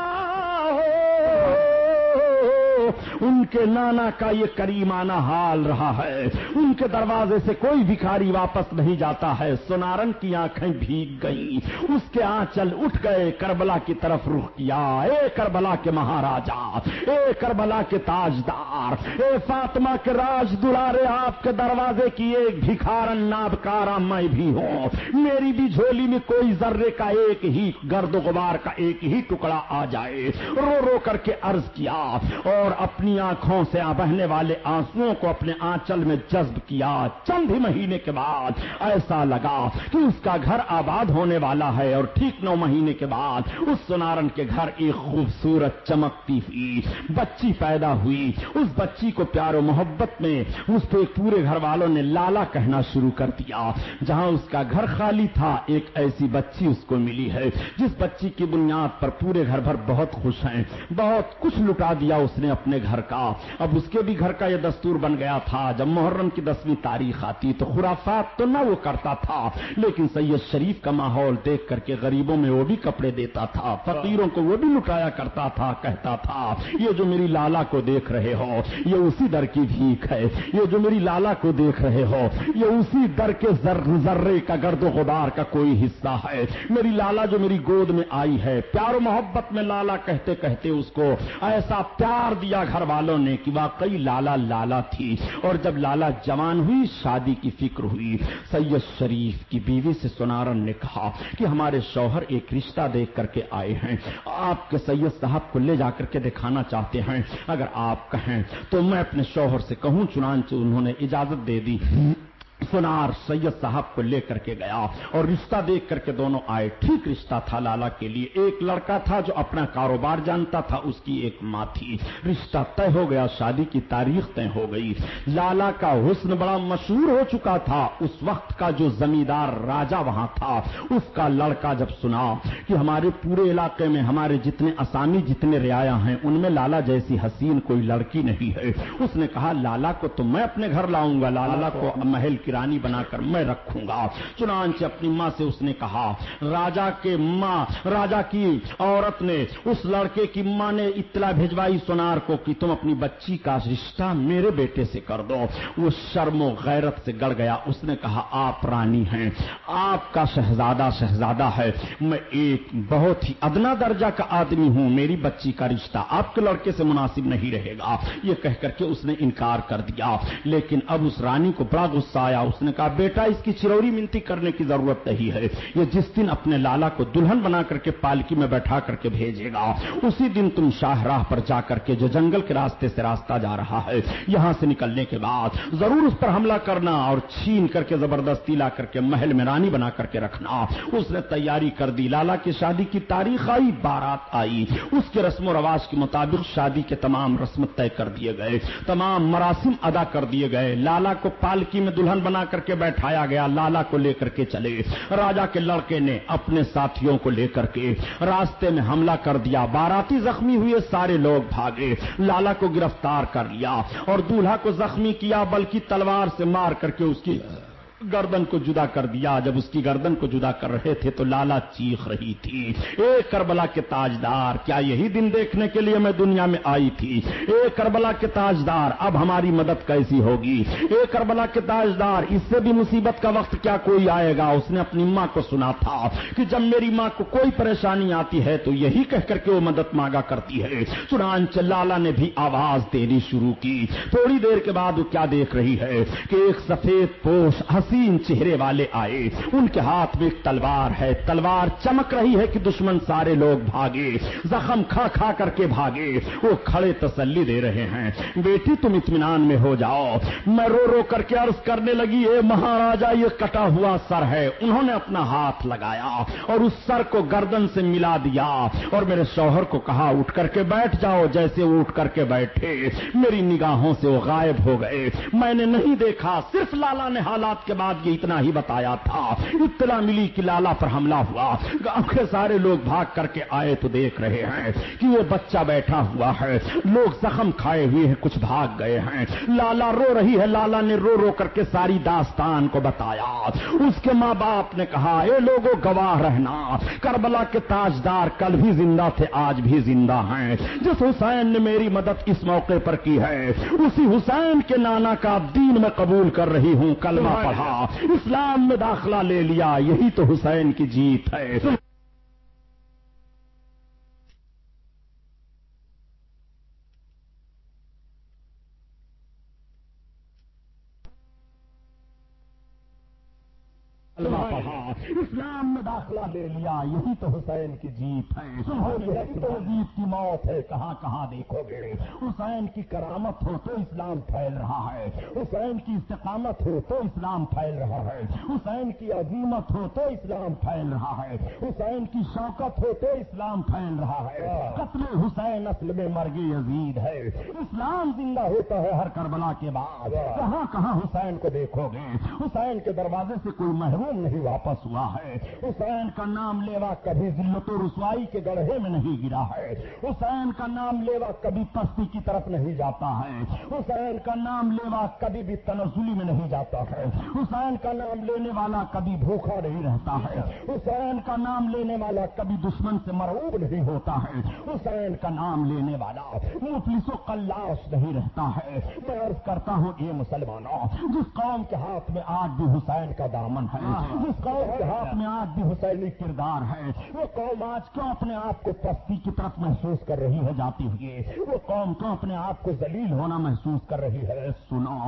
ان کے نانا کا یہ کریمانہ حال رہا ہے۔ ان کے دروازے سے کوئی بھکاری واپس نہیں جاتا ہے۔ سنارن کی آنکھیں بھیگ گئی اس کے آنچل اٹھ گئے۔ کربلا کی طرف رخ کیا۔ اے کربلا کے مہاراجا، اے کربلا کے تاجدار، اے فاطمہ کے راج دلارے آپ کے دروازے کی ایک بھکارن نابکارا میں بھی ہوں۔ میری بھی جھولی میں کوئی ذرے کا ایک ہی گرد و غبار کا ایک ہی ٹکڑا آ جائے۔ رو رو کر کے عرض کیا اور اپنی آنکھوں سے بہنے والے آنسو کو اپنے آنچل میں جذب کیا۔ چند ہی مہینے کے بعد ایسا لگا کہ اس کا گھر آباد ہونے والا ہے اور ٹھیک نو مہینے کے بعد اس سنارن کے گھر ایک خوبصورت چمکتی ہوئی بچی پیدا ہوئی۔ اس بچی کو پیار و محبت میں اس پہ پورے گھر والوں نے لالا کہنا شروع کر دیا۔ جہاں اس کا گھر خالی تھا، ایک ایسی بچی اس کو ملی ہے۔ جس بچی کی بنیاد پر پورے گھر بھر بہت خوش ہیں، بہت کچھ لٹا دیا اس نے اپنے گھر کا۔ اب اس کے بھی گھر کا یہ دستور بن گیا تھا، جب محرم کی دسویں تاریخ آتی تو خرافات تو نہ وہ کرتا تھا، لیکن سید شریف کا ماحول دیکھ کر کے غریبوں میں وہ بھی کپڑے دیتا تھا، فقیروں کو وہ بھی لٹایا کرتا تھا، کہتا تھا، یہ جو میری لالا کو دیکھ رہے ہو، یہ اسی در کی بھیک ہے، یہ جو میری لالا کو دیکھ رہے ہو، یہ اسی در کے ذرے کا گرد و غبار کا کوئی حصہ ہے۔ میری لالا جو میری گود میں آئی ہے، پیار و محبت میں لالا کہتے کہتے اس کو ایسا پیار دیا گھر والوں نے کہ واقعی لالا لالا تھی۔ اور جب لالا جوان ہوئی، شادی کی فکر ہوئی۔ سید شریف کی بیوی سے سنارن نے کہا کہ ہمارے شوہر ایک رشتہ دیکھ کر کے آئے ہیں۔ آپ کے سید صاحب کو لے جا کر کے دکھانا چاہتے ہیں۔ اگر آپ کہیں تو میں اپنے شوہر سے کہوں، چنانچہ انہوں نے اجازت دے دی۔ سنار سید صاحب کو لے کر کے گیا اور رشتہ دیکھ کر کے دونوں آئے۔ ٹھیک رشتہ تھا لالا کے لیے۔ ایک لڑکا تھا جو اپنا کاروبار جانتا تھا، اس کی ایک ماں تھی۔ رشتہ طے ہو گیا، شادی کی تاریخ طے ہو گئی۔ لالا کا حسن بڑا مشہور ہو چکا تھا۔ اس وقت کا جو زمیندار راجا وہاں تھا، اس کا لڑکا جب سنا کہ ہمارے پورے علاقے میں ہمارے جتنے اسامی، جتنے رعایا ہیں، ان میں لالا جیسی حسین کوئی لڑکی نہیں ہے۔ اس نے کہا، لالا کو تو میں اپنے گھر لاؤں گا، لالا کو محل کی رانی بنا کر میں رکھوں گا۔ چنانچہ اپنی ماں سے اس نے کہا، راجا کے ماں، راجا کی عورت نے اس لڑکے کی ماں نے اطلاع بھیجوائی سونار کو کہ تم اپنی بچی کا رشتہ میرے بیٹے سے کر دو۔ وہ شرم و غیرت سے گڑ گیا۔ اس نے کہا، آپ رانی ہیں، آپ کا شہزادہ شہزادہ ہے۔ میں ایک بہت ہی ادنا درجہ کا آدمی ہوں۔ میری بچی کا رشتہ آپ کے لڑکے سے مناسب نہیں رہے گا۔ یہ کہہ کر کے اس نے انکار کر دیا۔ لیکن اب اس رانی کو بڑا غصہ آیا۔ اس نے کہا، بیٹا، اس کی چروری منتی کرنے کی ضرورت نہیں ہے۔ یہ جس دن اپنے لالا کو دلہن بنا کر کے پالکی میں بیٹھا کر کے بھیجے گا، اسی دن تم شاہ راہ پر جا کر کے جو جنگل کے راستے سے راستہ جا رہا ہے، یہاں سے نکلنے کے بعد ضرور اس پر حملہ کرنا اور چھین کر کے زبردستی لا کر کے محل میں رانی بنا کر کے رکھنا۔ اس نے تیاری کر دی۔ لالا کی شادی کی تاریخ آئی، بارات آئی۔ اس کے رسم و رواج کے مطابق شادی کے تمام رسم طے کر دیے گئے، تمام مراسم ادا کر دیے گئے۔ لالا کو پالکی میں دلہن بنا کر کے بیٹھایا گیا، لالا کو لے کر کے چلے۔ راجا کے لڑکے نے اپنے ساتھیوں کو لے کر کے راستے میں حملہ کر دیا۔ باراتی زخمی ہوئے سارے لوگ بھاگے۔ لالا کو گرفتار کر لیا اور دولہا کو زخمی کیا، بلکہ تلوار سے مار کر کے اس کی گردن کو جدا کر دیا۔ جب اس کی گردن کو جدا کر رہے تھے تو لالا چیخ رہی تھی۔ اے کربلا کے تاجدار، کیا یہی دن دیکھنے کے لیے میں دنیا میں آئی تھی؟ اے کربلا کے تاجدار، اب ہماری مدد کیسی ہوگی؟ اے کربلا کے تاجدار، اس سے بھی مصیبت کا وقت کیا کوئی آئے گا؟ اس نے اپنی ماں کو سنا تھا کہ جب میری ماں کو کوئی پریشانی آتی ہے تو یہی کہہ کر کے وہ مدد مانگا کرتی ہے۔ چنانچہ لالا نے بھی آواز دینی شروع کی۔ تھوڑی دیر کے بعد وہ کیا دیکھ رہی ہے کہ ایک سفید پوش حسین چہرے والے آئے۔ ان کے ہاتھ میں ایک تلوار ہے۔ تلوار چمک رہی ہے کہ دشمن سارے لوگ بھاگے۔ زخم کھا کھا کر کے بھاگے۔ وہ کھڑے تسلی دے رہے ہیں۔ بیٹی، تم اطمینان میں ہو جاؤ۔ میں رو رو کر کے عرض کرنے لگی، اے مہاراجا یہ کٹا ہوا سر ہے۔ انہوں نے اپنا ہاتھ لگایا اور اس سر کو گردن سے ملا دیا اور میرے شوہر کو کہا، اٹھ کر کے بیٹھ جاؤ جیسے وہ اٹھ کر کے بیٹھے۔ میری نگاہوں سے وہ غائب ہو گئے۔ میں نے نہیں دیکھا، صرف لالا نے حالات کے بعد یہ اتنا ہی بتایا تھا۔ اطلاع ملی کہ لالا پر حملہ ہوا۔ گاؤں کے سارے لوگ بھاگ کر کے آئے تو دیکھ رہے ہیں کہ وہ بچہ بیٹھا ہوا ہے۔ لوگ زخم کھائے ہوئے ہیں کچھ بھاگ گئے ہیں۔ لالا رو رہی ہے۔ لالا نے رو رو کر کے ساری داستان کو بتایا۔ اس کے ماں باپ نے کہا اے لوگوں گواہ رہنا۔ کربلا کے تاجدار کل بھی زندہ تھے آج بھی زندہ ہیں۔ جس حسین نے میری مدد اس موقع پر کی ہے اسی حسین کے نانا کا دین میں قبول کر رہی ہوں۔ کلمہ پڑھا۔ اسلام میں داخلہ لے لیا یہی تو حسین کی جیت ہے۔ اسلام میں داخلہ لے لیا، یہی تو حسین کی جیت ہے۔ یہی تو جیت کی موت ہے۔ کہاں کہاں دیکھو گے حسین کی کرامت ہو تو اسلام پھیل رہا ہے۔ حسین کی استقامت ہو تو اسلام پھیل رہا ہے۔ حسین کی عظیمت ہو تو اسلام پھیل رہا ہے۔ حسین کی شوکت ہو تو اسلام پھیل رہا ہے۔ قتل حسین اصل میں مرگی عزیز ہے۔ اسلام زندہ ہوتا ہے ہر کربلا کے بعد۔ کہاں کہاں حسین کو دیکھو گے۔ حسین کے دروازے سے کوئی محروم نہیں واپس ہوا۔ ہے۔ حسین کا نام لیوا کبھی ذلت و رسوائی کے گڑھے میں نہیں گرا ہے۔ حسین کا نام لیوا کبھی پستی کی طرف نہیں جاتا ہے۔ حسین کا نام لیوا کبھی بھی تنزلی میں نہیں جاتا ہے۔ حسین کا نام لینے والا کبھی بھوکا نہیں رہتا ہے۔ حسین کا نام لینے والا کبھی دشمن سے مرعوب نہیں ہوتا ہے۔ حسین کا نام لینے والا مفلس و کلاش نہیں رہتا ہے۔ میں عرض کرتا ہوں یہ مسلمانوں، جس قوم کے ہاتھ میں آج بھی حسین کا دامن ہے، جس قوم کے ہاتھ اپنے آپ بھی حسینی کردار ہے۔ وہ قوم آج کیوں اپنے آپ کو پستی کی طرف محسوس کر رہی ہے جاتی ہوئی؟ وہ قوم کیوں اپنے آپ کو ذلیل ہونا محسوس کر رہی ہے؟ سنو۔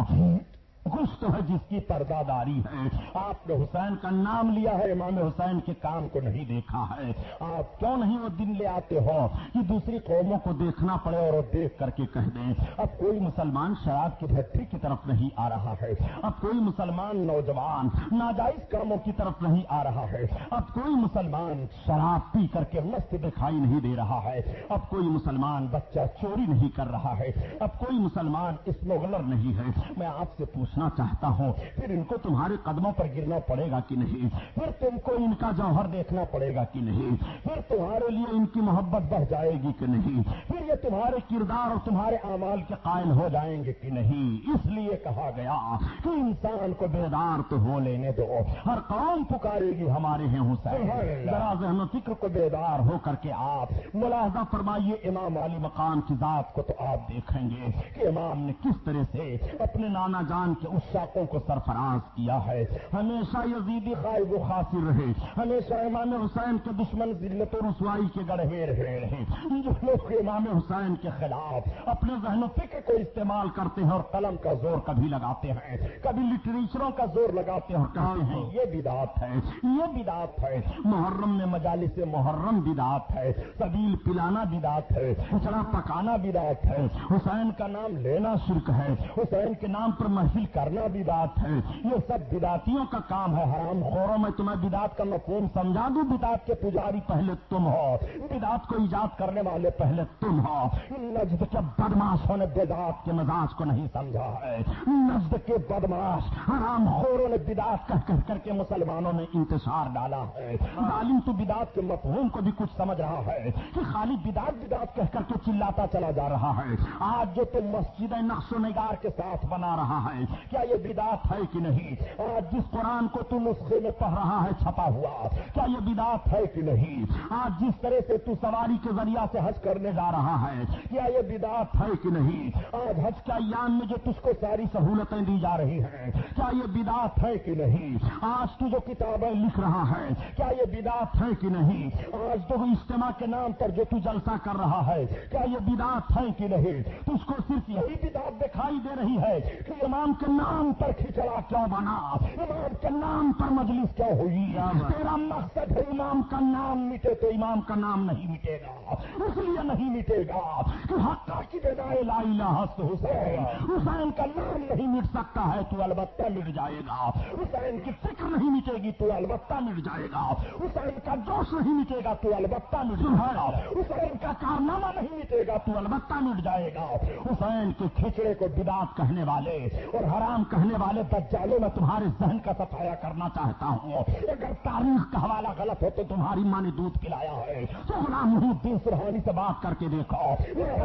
کچھ ہے جس کی پردہ داری ہے۔ آپ نے حسین کا نام لیا ہے، امام حسین کے کام کو نہیں دیکھا ہے۔ آپ کیوں نہیں وہ دن لے آتے ہو کہ دوسری قوموں کو دیکھنا پڑے اور وہ دیکھ کر کے کہہ دیں۔ اب کوئی مسلمان شراب کی بھٹی کی طرف نہیں آ رہا ہے۔ اب کوئی مسلمان نوجوان ناجائز کاموں کی طرف نہیں آ رہا ہے۔ اب کوئی مسلمان شراب پی کر کے مست دکھائی نہیں دے رہا ہے۔ اب کوئی مسلمان بچہ چوری نہیں کر رہا ہے۔ اب کوئی مسلمان اسمگلر نہیں ہے۔ میں آپ سے پوچھ پوچھنا چاہتا ہوں۔ پھر ان کو تمہارے قدموں پر گرنا پڑے گا کہ نہیں؟ پھر تم کو ان کا جوہر دیکھنا پڑے گا کہ نہیں؟ پھر تمہارے لیے ان کی محبت بڑھ جائے گی کہ نہیں؟ پھر یہ تمہارے کردار اور تمہارے اعمال کے قائل ہو جائیں گے کہ نہیں؟ اس لیے کہا گیا کہ انسان کو بیدار تو ہو لینے دو۔ ہر قوم پکارے گی ہمارے ہیں حسین۔ ذرا ذہن فکر کو بیدار ہو کر کے آپ ملاحظہ فرمائیے امام علی مقام کی ذات کو تو آپ دیکھیں گے کہ امام نے کس طرح سے اپنے نانا جان کے اس شاقوں کو سرفراز کیا ہے۔ ہمیشہ یزیدی خائب و خاصر رہے۔ ہمیشہ امام حسین کے دشمن ذلت و رسوائی کے گڑھے رہے۔ رہے جو لوگ امام حسین کے خلاف اپنے ذہن و فکر کو استعمال کرتے ہیں اور قلم کا زور کبھی لگاتے ہیں۔ کبھی لٹریچروں کا زور لگاتے ہیں اور کہتے ہیں یہ بدات ہے یہ بدات ہے۔ محرم میں مجالس محرم بدات ہے۔ سبیل پلانا بدات ہے۔ کچڑا پکانا بدات ہے۔ حسین کا نام لینا شرک ہے۔ حسین کے نام پر محفل کرنا بدات ہے۔ یہ سب بداتیوں کا کام ہے حرام۔ خوروں میں تمہیں بدات کا مفہوم سمجھا دوں۔ بدات کے پجاری پہلے تم ہو۔ بدات کو ایجاد کرنے والے پہلے تم ہو۔ نجد کے بدماشوں نے بدات کے مزاج کو نہیں سمجھا ہے۔ نجد کے بدماش حرام خوروں نے بدات کہہ کہہ کر کے مسلمانوں نے انتشار ڈالا ہے۔ ظالم تو بدات کے مفہوم کو بھی کچھ سمجھ رہا ہے کہ خالی بدات بدات کہہ کر کے چلاتا چلا جا رہا ہے۔ آج جو تم مسجد نقش و نگار کے ساتھ بنا رہا ہے کیا یہ بدات ہے کہ نہیں؟ آج جس قرآن کو تو نسخے میں پڑھ رہا ہے، چھپا ہوا۔ کیا یہ بدات ہے کہ نہیں؟ آج جس طرح سے تو سواری کے ذریعہ سے حج کرنے جا رہا ہے، کیا یہ بدات ہے کہ نہیں؟ آج حج کا ایام میں جو تجھ کو ساری سہولتیں دی جا رہی ہیں، کیا یہ بدات ہے کہ نہیں؟ آج تو جو کتابیں لکھ رہا ہے، کیا یہ بدات ہے کہ نہیں؟ آج تو اجتماع کے نام پر جو تو جلسہ کر رہا ہے، کیا یہ بدات ہے کہ نہیں؟ تجھ کو صرف یہی بدات دکھائی دے رہی ہے کہ امام کے نام پر کھچڑا کیوں بنا؟ امام کے نام پر مجلس کیا ہوئی؟ تیرا مقصد ہے امام کا نام مٹے تو امام کا نام نہیں مٹے گا، اس لیے نہیں مٹے گا کہ حقا کی بجائے لا الہ حسین۔ حسین کا نام نہیں مٹ سکتا ہے، تو البتہ مٹ جائے گا۔ حسین کی فکر نہیں مٹے گی، تو البتہ مٹ جائے گا۔ حسین کا جوش نہیں مٹے گا، تو البتہ مٹ جائے گا۔ حسین کا کارنامہ نہیں مٹے گا، تو البتہ مٹ جائے گا۔ حسین کے کھچڑے کو بدات کہنے والے اور ہر حرام کہنے والے دجالوں میں تمہارے ذہن کا صفایا کرنا چاہتا ہوں۔ اگر تاریخ کا حوالہ غلط ہو تو تمہاری ماں نے دودھ پلایا ہے۔ تو غلام محدود سرحانی سے بات کر کے دیکھو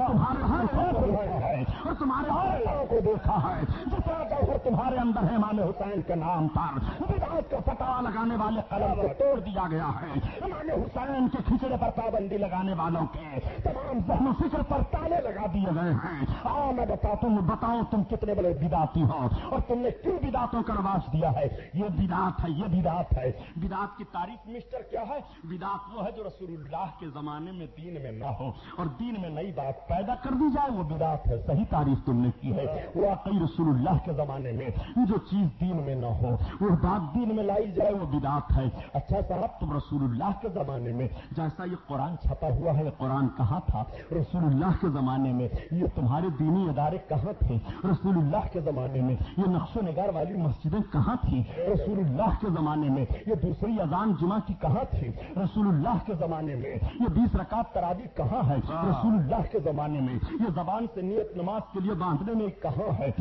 تمہارے ہر ہے۔ اور تمہارے ہر کو دیکھا ہے۔ جتنا جوہر تمہارے اندر ہے، امام حسین کے نام پر۔ بدعت کا پتا لگانے والے قلم کو توڑ دیا گیا ہے۔ امام حسین کے کھچڑے پر پابندی لگانے والوں کے تمام ذہن و فکر پر تالے لگا دیے گئے ہیں۔ آؤ میں بتا تم بتاؤ تم کتنے بڑے بداتی ہو۔ اور تم نے کیوں بداتوں کا رواج دیا ہے۔ یہ بدات ہے، یہ بدات ہے۔ بدات کی تعریف مسٹر کیا ہے؟ بدات وہ ہے جو رسول اللہ کے زمانے میں دین میں نہ ہو اور دین میں نئی بات پیدا کر دی جائے، وہ بدات ہے۔ صحیح تعریف تم نے کی ہے۔ واقعی رسول اللہ کے زمانے میں جو چیز دین میں نہ ہو، وہ بات دین میں لائی جائے، وہ بدات ہے۔ اچھا صاحب تم رسول اللہ کے زمانے میں، جیسا یہ قرآن چھپا ہوا ہے قرآن کہاں تھا؟ رسول اللہ کے زمانے میں۔ یہ تمہارے دینی ادارے کہاں تھے؟ رسول اللہ کے زمانے میں۔ یہ نقش و نگار والی مسجدیں کہاں تھیں؟ رسول اللہ کے زمانے میں یہ دوسری اذان جمعہ کی کہاں تھی؟ رسول اللہ کے زمانے میں یہ بیس رکعت ترابی کہاں ہے؟ رسول اللہ کے زمانے میں یہ زبان سے نیت نماز کے لیے باندھنے میں کہاں ہے؟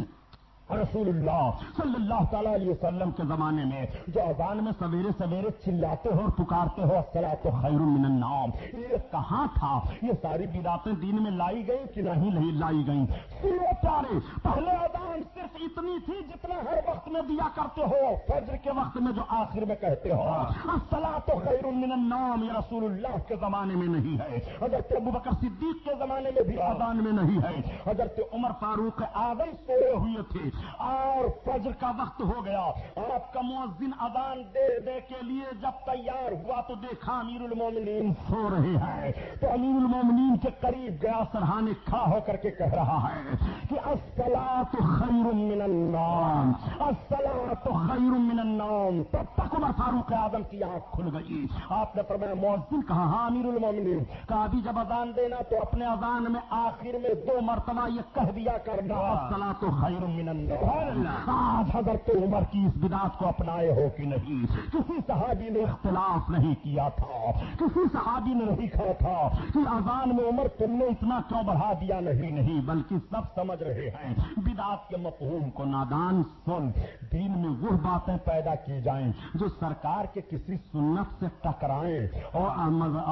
رسول اللہ صلی اللہ تعالی علیہ وسلم کے زمانے میں جو اذان میں سویرے سویرے چلاتے ہو اور پکارتے ہو اصلا تو خیر من النام یہ کہاں تھا؟ یہ ساری بداتیں دین میں لائی گئی کہ نہیں لائی گئی سنو پیارے، پہلے اذان صرف اتنی تھی جتنا ہر وقت میں دیا کرتے ہو۔ فجر کے وقت میں جو آخر میں کہتے ہو اصلا تو خیر من النام یہ رسول اللہ کے زمانے میں نہیں ہے۔ حضرت ابو بکر صدیق کے زمانے میں بھی اذان میں نہیں ہے۔ حضرت عمر فاروق اعظم سوئے ہوئے تھے۔ اور فجر کا وقت ہو گیا۔ آپ کا مؤذن اذان دے دے کے لیے جب تیار ہوا تو دیکھا امیر المومنین سو رہے ہیں۔ تو امیر المومنین کے قریب گیا سرحانے کھا ہو کر کے کہہ رہا ہے کہ اصلا تو خیر من النام اصلا تو خیر من النام تب تک عمر فاروق اعظم کی آنکھ کھل گئی۔ آپ نے فرمایا، مؤذن کہا ہاں امیر المومنین؟ کہا، ابھی جب اذان دینا تو اپنے اذان میں آخر میں دو مرتبہ یہ کہہ دیا کرنا اصلا تو خیر من النام آج حضرت عمر کی اس بدات کو اپنائے ہو کہ نہیں، کسی صحابی نے اختلاف نہیں کیا تھا، کسی صحابی نے نہیں کہا تھا کہ اذان میں عمر تم نے اتنا کیوں بڑھا دیا نہیں نہیں، بلکہ سب سمجھ رہے ہیں۔ بدات کے مفہوم کو نادان سن، دین میں وہ باتیں پیدا کی جائیں جو سرکار کے کسی سنت سے ٹکرائیں اور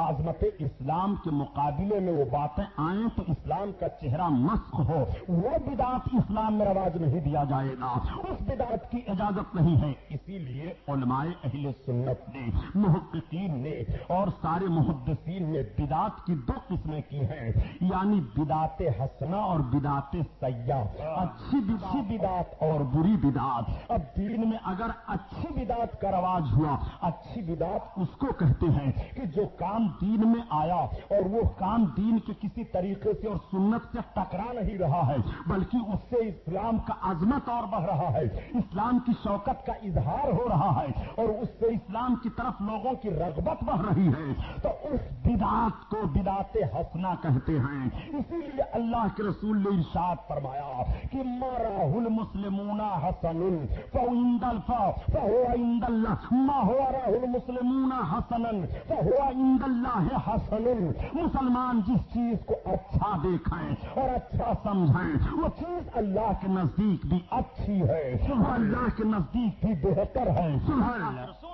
عظمت اسلام کے مقابلے میں وہ باتیں آئیں تو اسلام کا چہرہ مسق ہو۔ وہ بدات اسلام میں رواج نہیں دیا جائے گا۔ اس بدعت کی اجازت نہیں ہے۔ اسی لیے علماء اہل سنت نے، محققین نے اور سارے محدثین نے بدعت کی دو قسمیں کی ہیں۔ یعنی بدعت حسنا اور بدعت سیاح۔ اچھی اچھی بدعت اور بری بدعت۔ اب دین میں اگر اچھی بدعت کا رواج ہوا، اچھی بدعت اس کو کہتے ہیں کہ جو کام دین میں آیا اور وہ کام دین کے کسی طریقے سے اور سنت سے ٹکرا نہیں رہا ہے، بلکہ اس سے اسلام کا عظمت اور بڑھ رہا ہے۔ اسلام کی شوکت کا اظہار ہو رہا ہے اور اس سے اسلام کی طرف لوگوں کی رغبت بڑھ رہی ہے۔ تو اس بدات کو بدات ہسنا کہتے ہیں۔ اسی لیے اللہ کے رسول نے ارشاد فرمایا کہ مارا ہل حسن ما ہو حسن عند اللہ حسن۔ مسلمان جس چیز کو اچھا دیکھیں اور اچھا سمجھیں، وہ چیز اللہ کے نزدیک بھی اچھی ہے۔ اللہ کے نزدیک بھی بہتر ہے۔ رسول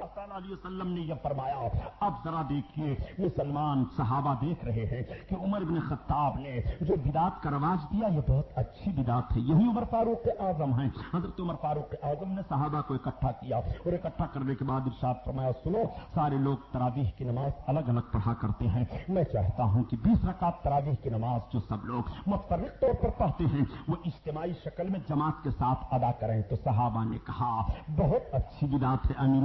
اللہ تعالیٰ علیہ وسلم نے یہ فرمایا، اب ذرا دیکھیے، مسلمان صحابہ دیکھ رہے ہیں کہ عمر بن خطاب نے جو بدات کا رواج دیا، یہ بہت اچھی بدات ہے۔ یہی عمر فاروق اعظم ہیں۔ حضرت عمر فاروق اعظم نے صحابہ کو اکٹھا کیا اور اکٹھا کرنے کے بعد ارشاد فرمایا، سنو، سارے لوگ تراویح کی نماز الگ الگ پڑھا کرتے ہیں۔ میں چاہتا ہوں کہ بیس رکعت تراویح کی نماز جو سب لوگ متفرق طور پر پڑھتے ہیں، وہ اجتماعی شکل میں جماعت کے ساتھ ادا کریں۔ تو صحابہ نے کہا، بہت اچھی بدات ہے امیر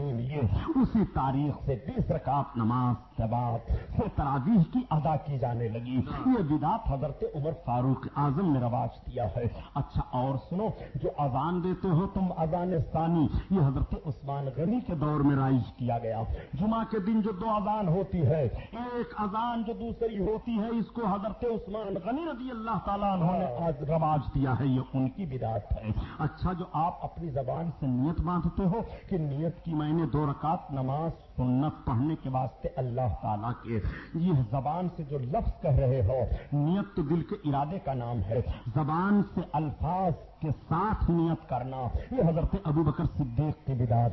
المومنین یہ اسی تاریخ سے بیس رکعت نماز کے بعد سے تراویح کی ادا کی جانے لگی۔ یہ بدات حضرت عمر فاروق اعظم نے رواج دیا ہے۔ اچھا اور سنو جو اذان دیتے ہو تم اذان ثانی یہ حضرت عثمان غنی کے دور میں رائج کیا گیا۔ جمعہ کے دن جو دو اذان ہوتی ہے ایک اذان جو دوسری ہوتی ہے اس کو حضرت عثمان غنی رضی اللہ تعالیٰ عنہ نے آج رواج دیا ہے یہ ان کی بدعت ہے۔ اچھا جو آپ اپنی زبان سے نیت باندھتے ہو کہ نیت کی میں نے دو رکعت نماز سنت پڑھنے کے واسطے اللہ تعالیٰ کے۔ یہ زبان سے جو لفظ کہہ رہے ہو، نیت تو دل کے ارادے کا نام ہے۔ زبان سے الفاظ کے ساتھ نیت کرنا۔ یہ حضرت ابو بکر صدیق کی بدعت۔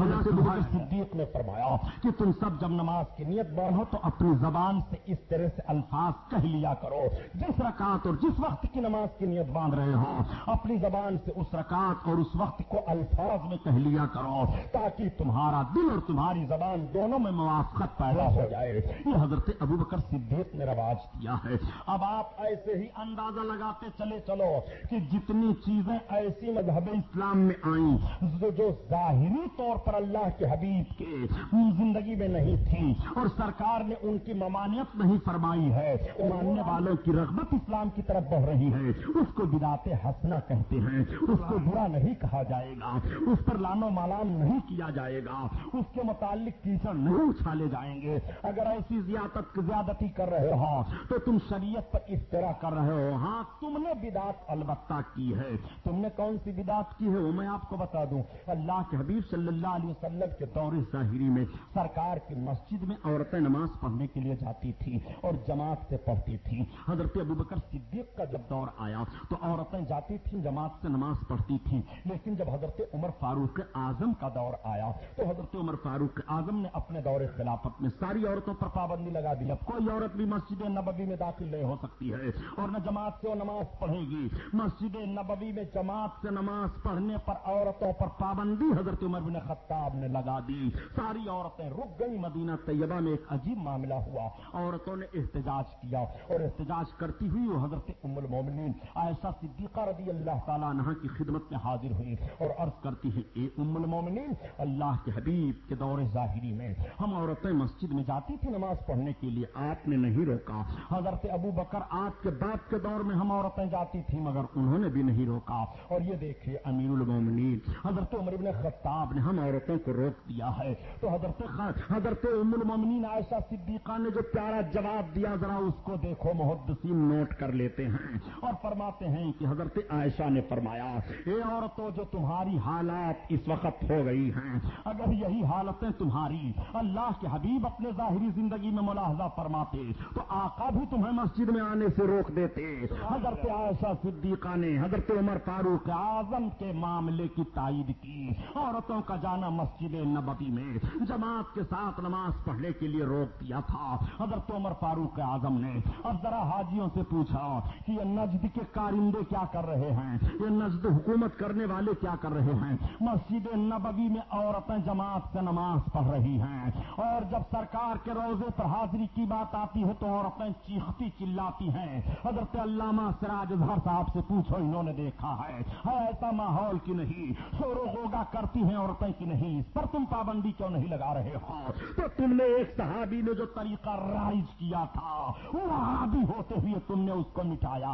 حضرت ابو بکر صدیق نے فرمایا کہ تم سب جب نماز کی نیت باندھو تو اپنی زبان سے اس طرح سے الفاظ کہہ لیا کرو۔ جس رکعت اور جس وقت کی نماز کی نیت باندھ رہے ہو اپنی زبان سے اس رکعت اور اس وقت کو الفاظ میں کہہ لیا کرو تاکہ تمہارا دل اور تمہاری زبان دونوں میں موافقت پیدا ہو جائے۔ یہ حضرت ابو بکر صدیق نے رواج دیا ہے۔ اب آپ ایسے ہی اندازہ لگاتے چلے چلو کہ جتنی چیزیں ایسی مذہب اسلام میں آئیں جو جو ظاہری طور پر اللہ کے حبیب کے زندگی میں نہیں تھی اور سرکار نے ان کی ممانعت نہیں فرمائی ہے، ماننے والوں کی رغبت اسلام کی طرف بڑھ رہی ہے۔ اس کو بداتے ہنسنا کہتے ہیں، اس کو برا نہیں کہا جائے گا، اس پر لانو مالام نہیں کیا جائے گا، اس کے متعلق کیچڑ نہیں اچھالے جائیں گے۔ اگر ایسی زیادت زیادتی کر رہے ہو، تو تم شریعت پر افطرا کر رہے ہو۔ ہاں تم نے بدات البتہ کی ہے۔ تم نے کون سی بدات کی ہے وہ میں آپ کو بتا دوں۔ اللہ کے حبیب صلی اللہ علیہ وسلم کے دور ظاہری میں سرکار کی مسجد میں عورتیں نماز پڑھنے کے لیے جاتی تھی اور جماعت سے پڑھتی تھی۔ حضرت ابو بکر صدیق کا جب دور آیا تو عورتیں جاتی تھیں جماعت سے نماز پڑھتی تھیں۔ لیکن جب حضرت عمر فاروق اعظم کا دور آیا تو حضرت عمر فاروق اعظم نے اپنے دور خلافت میں ساری عورتوں پر پابندی لگا دی۔ اب کوئی عورت بھی مسجد نبوی میں داخل نہیں ہو سکتی ہے اور نہ جماعت سے وہ نماز پڑھے گی۔ مسجد نبوی میں جماعت سے نماز پڑھنے پر عورتوں پر پابندی حضرت عمر بن خطاب نے لگا دی۔ ساری عورتیں رک گئی مدینہ طیبہ میں، ایک عجیب معاملہ ہوا۔ عورتوں نے احتجاج کیا اور احتجاج کرتی ہوئی وہ حضرت ام المومنین عائشہ صدیقہ رضی اللہ تعالیٰ عنہ کی خدمت میں حاضر ہوئی اور عرض کرتی ہے اے ام المومنین، اللہ کے حبیب کے دور ظاہری میں ہم عورتیں مسجد میں جاتی تھی نماز پڑھنے کے لیے آپ نے نہیں روکا۔ حضرت ابو بکر آپ کے بعد کے دور میں ہم عورتیں جاتی تھیں، مگر انہوں نے بھی نہیں روکا روکا اور یہ دیکھیے امیر المومنین، حضرت عمر بن خطاب نے ہم عورتوں کو روک دیا ہے۔ تو حضرت حضرت ام المومنین عائشہ صدیقہ نے جو پیارا جواب دیا، ذرا اس کو دیکھو محدثین نوٹ کر لیتے ہیں۔ اور فرماتے ہیں کہ حضرت عائشہ نے فرمایا، اے عورتوں، جو تمہاری حالات اس وقت ہو گئی ہیں، اگر یہی حالتیں تمہاری اللہ کے حبیب اپنے ظاہری زندگی میں ملاحظہ فرماتے، تو آقا بھی تمہیں مسجد میں آنے سے روک دیتے۔ حضرت عائشہ صدیقہ نے، حضرت عمر فاروق اعظم کے معاملے کی تائید کی۔ عورتوں کا جانا مسجد نبوی میں۔ جماعت کے ساتھ نماز پڑھنے کے لیے روک دیا تھا۔ حضرت عمر فاروق اعظم نے اب ذرا حاجیوں سے پوچھا کہ یہ نجد کے کارندے کیا کر رہے ہیں؟ یہ نجد حکومت کرنے والے کیا کر رہے ہیں؟ مسجد نبوی میں عورتیں جماعت سے نماز پڑھ رہی ہیں۔ اور جب سرکار کے روزے پر حاضری کی بات آتی ہے تو عورتیں چیختی چلاتی ہیں۔ حضرت علامہ سراج اظہر صاحب سے پوچھو، انہوں نے دیکھا ہے۔ ایسا ماحول کی نہیں شور و ہوگا کرتی ہیں عورتیں کی نہیں اس پر تم پابندی کیوں نہیں لگا رہے ہو؟ تو تم نے ایک صحابی نے جو طریقہ رائج کیا تھا وہاں بھی ہوتے ہوئے تم نے اس کو مٹایا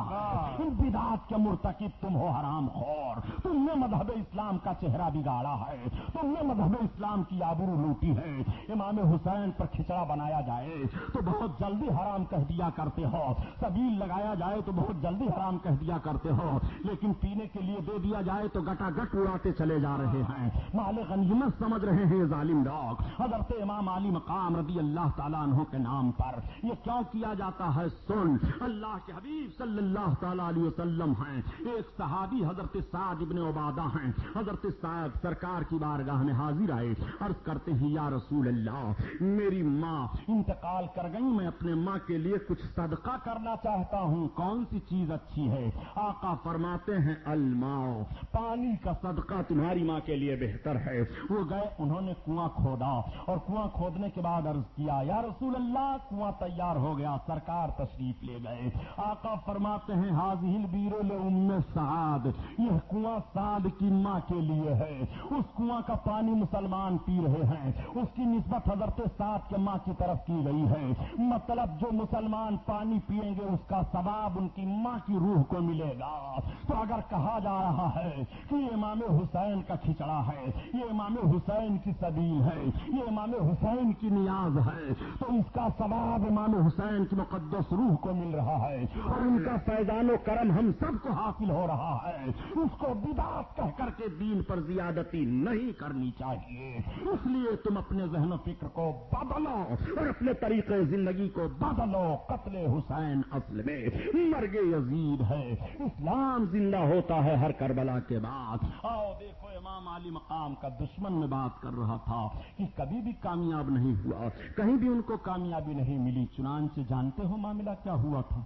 بدعات کے مرتکب تم ہو حرام خور۔ تم نے مذہب اسلام کا چہرہ بگاڑا ہے۔ تم نے مذہب اسلام کی آبرو لوٹی ہے۔ امام حسین پر کھچڑا بنایا جائے تو بہت جلدی حرام کہہ دیا کرتے ہو۔ سبیل لگایا جائے تو بہت جلدی حرام کہہ دیا کرتے ہو۔ لیکن لیکن پینے کے لیے دے دیا جائے تو گٹا گٹ اڑاتے چلے جا رہے ہیں۔ مال غنیمت سمجھ رہے ہیں ظالم لوگ۔ حضرت امام علی مقام رضی اللہ تعالیٰ عنہ کے نام پر یہ کیوں کیا جاتا ہے؟ سن۔ اللہ کے حبیب صلی اللہ تعالیٰ علیہ وسلم ہیں۔ ایک صحابی حضرت سعد ابن عبادہ ہیں۔ حضرت صاحب سرکار کی بارگاہ میں حاضر آئے۔ عرض کرتے ہیں، یا رسول اللہ، میری ماں انتقال کر گئی۔ میں اپنے ماں کے لیے کچھ صدقہ کرنا چاہتا ہوں۔ کون سی چیز اچھی ہے؟ آقا فرماتے ہیں الماؤ، پانی کا صدقہ تمہاری ماں کے لیے بہتر ہے۔ وہ گئے، انہوں نے کنواں کھودا اور کنواں کھودنے کے بعد عرض کیا، یا رسول اللہ، کنواں تیار ہو گیا، سرکار تشریف لے گئے۔ آقا فرماتے ہیں حاضل بیرو ام سعد یہ کنواں سعد کی ماں کے لیے ہے۔ اس کنواں کا پانی مسلمان پی رہے ہیں۔ اس کی نسبت حضرت سعد کے ماں کی طرف کی گئی ہے۔ مطلب جو مسلمان پانی پیئیں گے، اس کا ثواب ان کی ماں کی روح کو ملے گا۔ تو اگر کہا جا رہا ہے کہ یہ امام حسین کا کھچڑا ہے، یہ امام حسین کی سبیل ہے، یہ امام حسین کی نیاز ہے، تو اس کا ثواب امام حسین کی مقدس روح کو مل رہا ہے اور ان کا فیضان و کرم ہم سب کو حاصل ہو رہا ہے۔ اس کو بدات کہہ کر کے دین پر زیادتی نہیں کرنی چاہیے۔ اس لیے تم اپنے ذہن و فکر کو بدلو اور اپنے طریقے زندگی کو بدلو قتل حسین اصل میں۔ مرگ یزید ہے۔ اسلام زندگی زندہ ہوتا ہے ہر کربلا کے بعد۔ آؤ دیکھو امام علی مقام کا دشمن میں بات کر رہا تھا کہ کبھی بھی کامیاب نہیں ہوا، کہیں بھی ان کو کامیابی نہیں ملی، چنانچہ جانتے ہو معاملہ کیا ہوا تھا۔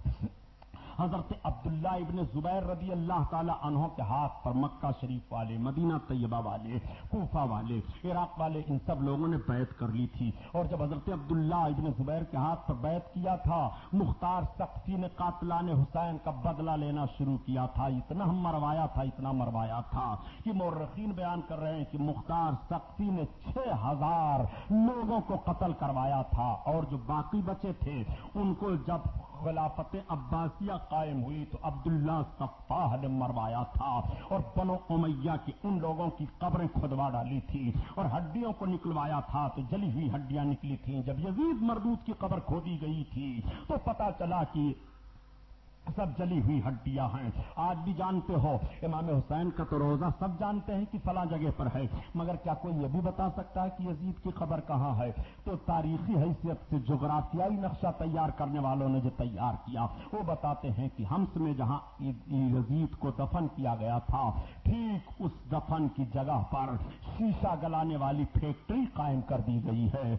حضرت عبداللہ ابن زبیر رضی اللہ تعالی عنہ کے ہاتھ پر مکہ شریف والے، مدینہ طیبہ والے، کوفہ والے، عراق والے، ان سب لوگوں نے بیعت کر لی تھی۔ اور جب حضرت عبداللہ ابن زبیر کے ہاتھ پر بیعت کیا تھا، مختار سختی نے قاتلان حسین کا بدلہ لینا شروع کیا تھا۔ اتنا ہم مروایا تھا، اتنا مروایا تھا کہ مورخین بیان کر رہے ہیں کہ مختار سختی نے چھ ہزار لوگوں کو قتل کروایا تھا۔ اور جو باقی بچے تھے، ان کو جب خلافت عباسیہ قائم ہوئی تو عبداللہ صفاح نے مروایا تھا اور بنو امیہ کی ان لوگوں کی قبریں کھدوا ڈالی تھی اور ہڈیوں کو نکلوایا تھا تو جلی ہوئی ہڈیاں نکلی تھیں جب یزید مردود کی قبر کھودی گئی تھی تو پتا چلا کہ سب جلی ہوئی ہڈیاں ہیں۔ آج بھی جانتے ہو، امام حسین کا تو روزہ سب جانتے ہیں کہ فلاں جگہ پر ہے، مگر کیا کوئی یہ بھی بتا سکتا ہے کہ یزید کی خبر کہاں ہے؟ تو تاریخی حیثیت سے جغرافیائی نقشہ تیار کرنے والوں نے جو تیار کیا، وہ بتاتے ہیں کہ ہمس میں جہاں یزید کو دفن کیا گیا تھا، ٹھیک اس دفن کی جگہ پر شیشہ گلانے والی فیکٹری قائم کر دی گئی ہے۔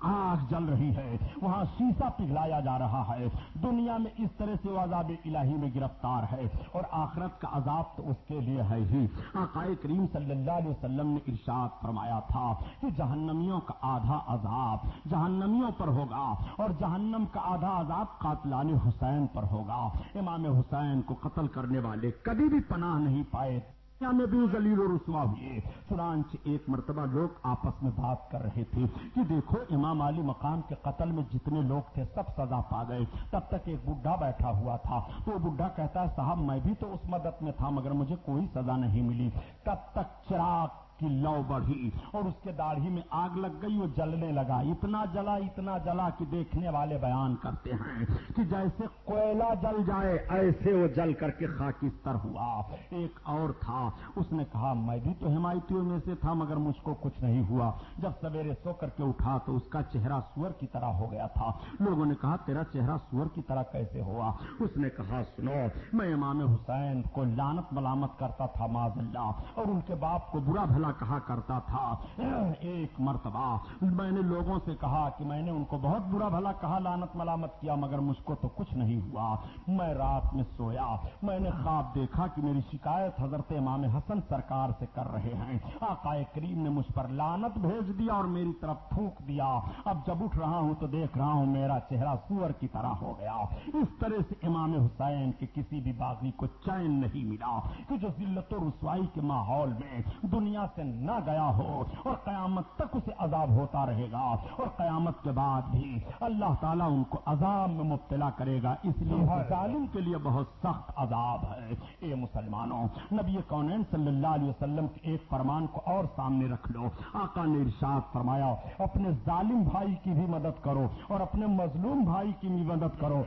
آگ جل رہی ہے۔ وہاں شیشہ پگھلایا جا رہا ہے۔ دنیا میں اس طرح سے وہ عذاب الہی میں گرفتار ہے اور آخرت کا عذاب تو اس کے لیے ہے ہی۔ آقائے کریم صلی اللہ علیہ وسلم نے ارشاد فرمایا تھا کہ جہنمیوں کا آدھا عذاب جہنمیوں پر ہوگا اور جہنم کا آدھا عذاب قاتلان حسین پر ہوگا۔ امام حسین کو قتل کرنے والے کبھی بھی پناہ نہیں پائے نبی بھی و رسوا ہوئے؟ فرانچ ایک مرتبہ لوگ آپس میں بات کر رہے تھے کہ دیکھو، امام علی مقام کے قتل میں جتنے لوگ تھے سب سزا پا گئے۔ تب تک ایک بڈھا بیٹھا ہوا تھا۔ تو وہ بڈھا کہتا ہے، صاحب، میں بھی تو اس مدد میں تھا، مگر مجھے کوئی سزا نہیں ملی۔ تب تک چراغ کی لو بڑھی اور اس کے داڑھی میں آگ لگ گئی وہ جلنے لگا۔ اتنا جلا اتنا جلا کہ دیکھنے والے بیان کرتے ہیں کہ جیسے کوئلہ جل جائے، ایسے وہ جل کر کے خاکستر ہوا۔ ایک اور تھا، اس نے کہا، میں بھی تو حمایتیوں میں سے تھا، مگر مجھ کو کچھ نہیں ہوا۔ جب سویرے سو کر کے اٹھا تو اس کا چہرہ سور کی طرح ہو گیا تھا۔ لوگوں نے کہا، تیرا چہرہ سور کی طرح کیسے ہوا؟ اس نے کہا، سنو، میں امام حسین کو لانت ملامت کرتا تھا معذ اللہ، اور ان کے باپ کو برا بھلا کہا کرتا تھا، ایک مرتبہ میں نے لوگوں سے کہا کہ میں نے ان کو بہت برا بھلا کہا لانت ملامت کیا، مگر مجھ کو تو کچھ نہیں ہوا۔ میں رات میں سویا، میں نے خواب دیکھا کہ میری شکایت حضرت امام حسن سرکار سے کر رہے ہیں۔ آقا کریم نے مجھ پر لانت بھیج دیا اور میری طرف پھونک دیا۔ اب جب اٹھ رہا ہوں تو دیکھ رہا ہوں میرا چہرہ سور کی طرح ہو گیا۔ اس طرح سے امام حسین کے کسی بھی باغی کو چین نہیں ملا کہ جو ذلت و رسوائی کے ماحول میں دنیا سے نہ گیا ہو اور قیامت تک اسے عذاب ہوتا رہے گا اور قیامت کے بعد بھی اللہ تعالیٰ ان کو عذاب میں مبتلا کرے گا اس لیے ظالم کے لیے بہت سخت عذاب ہے۔ اے مسلمانوں نبی کونین صلی اللہ علیہ وسلم کے ایک فرمان کو اور سامنے رکھ لو۔ آقا نے ارشاد فرمایا اپنے ظالم بھائی کی بھی مدد کرو اور اپنے مظلوم بھائی کی بھی مدد کرو۔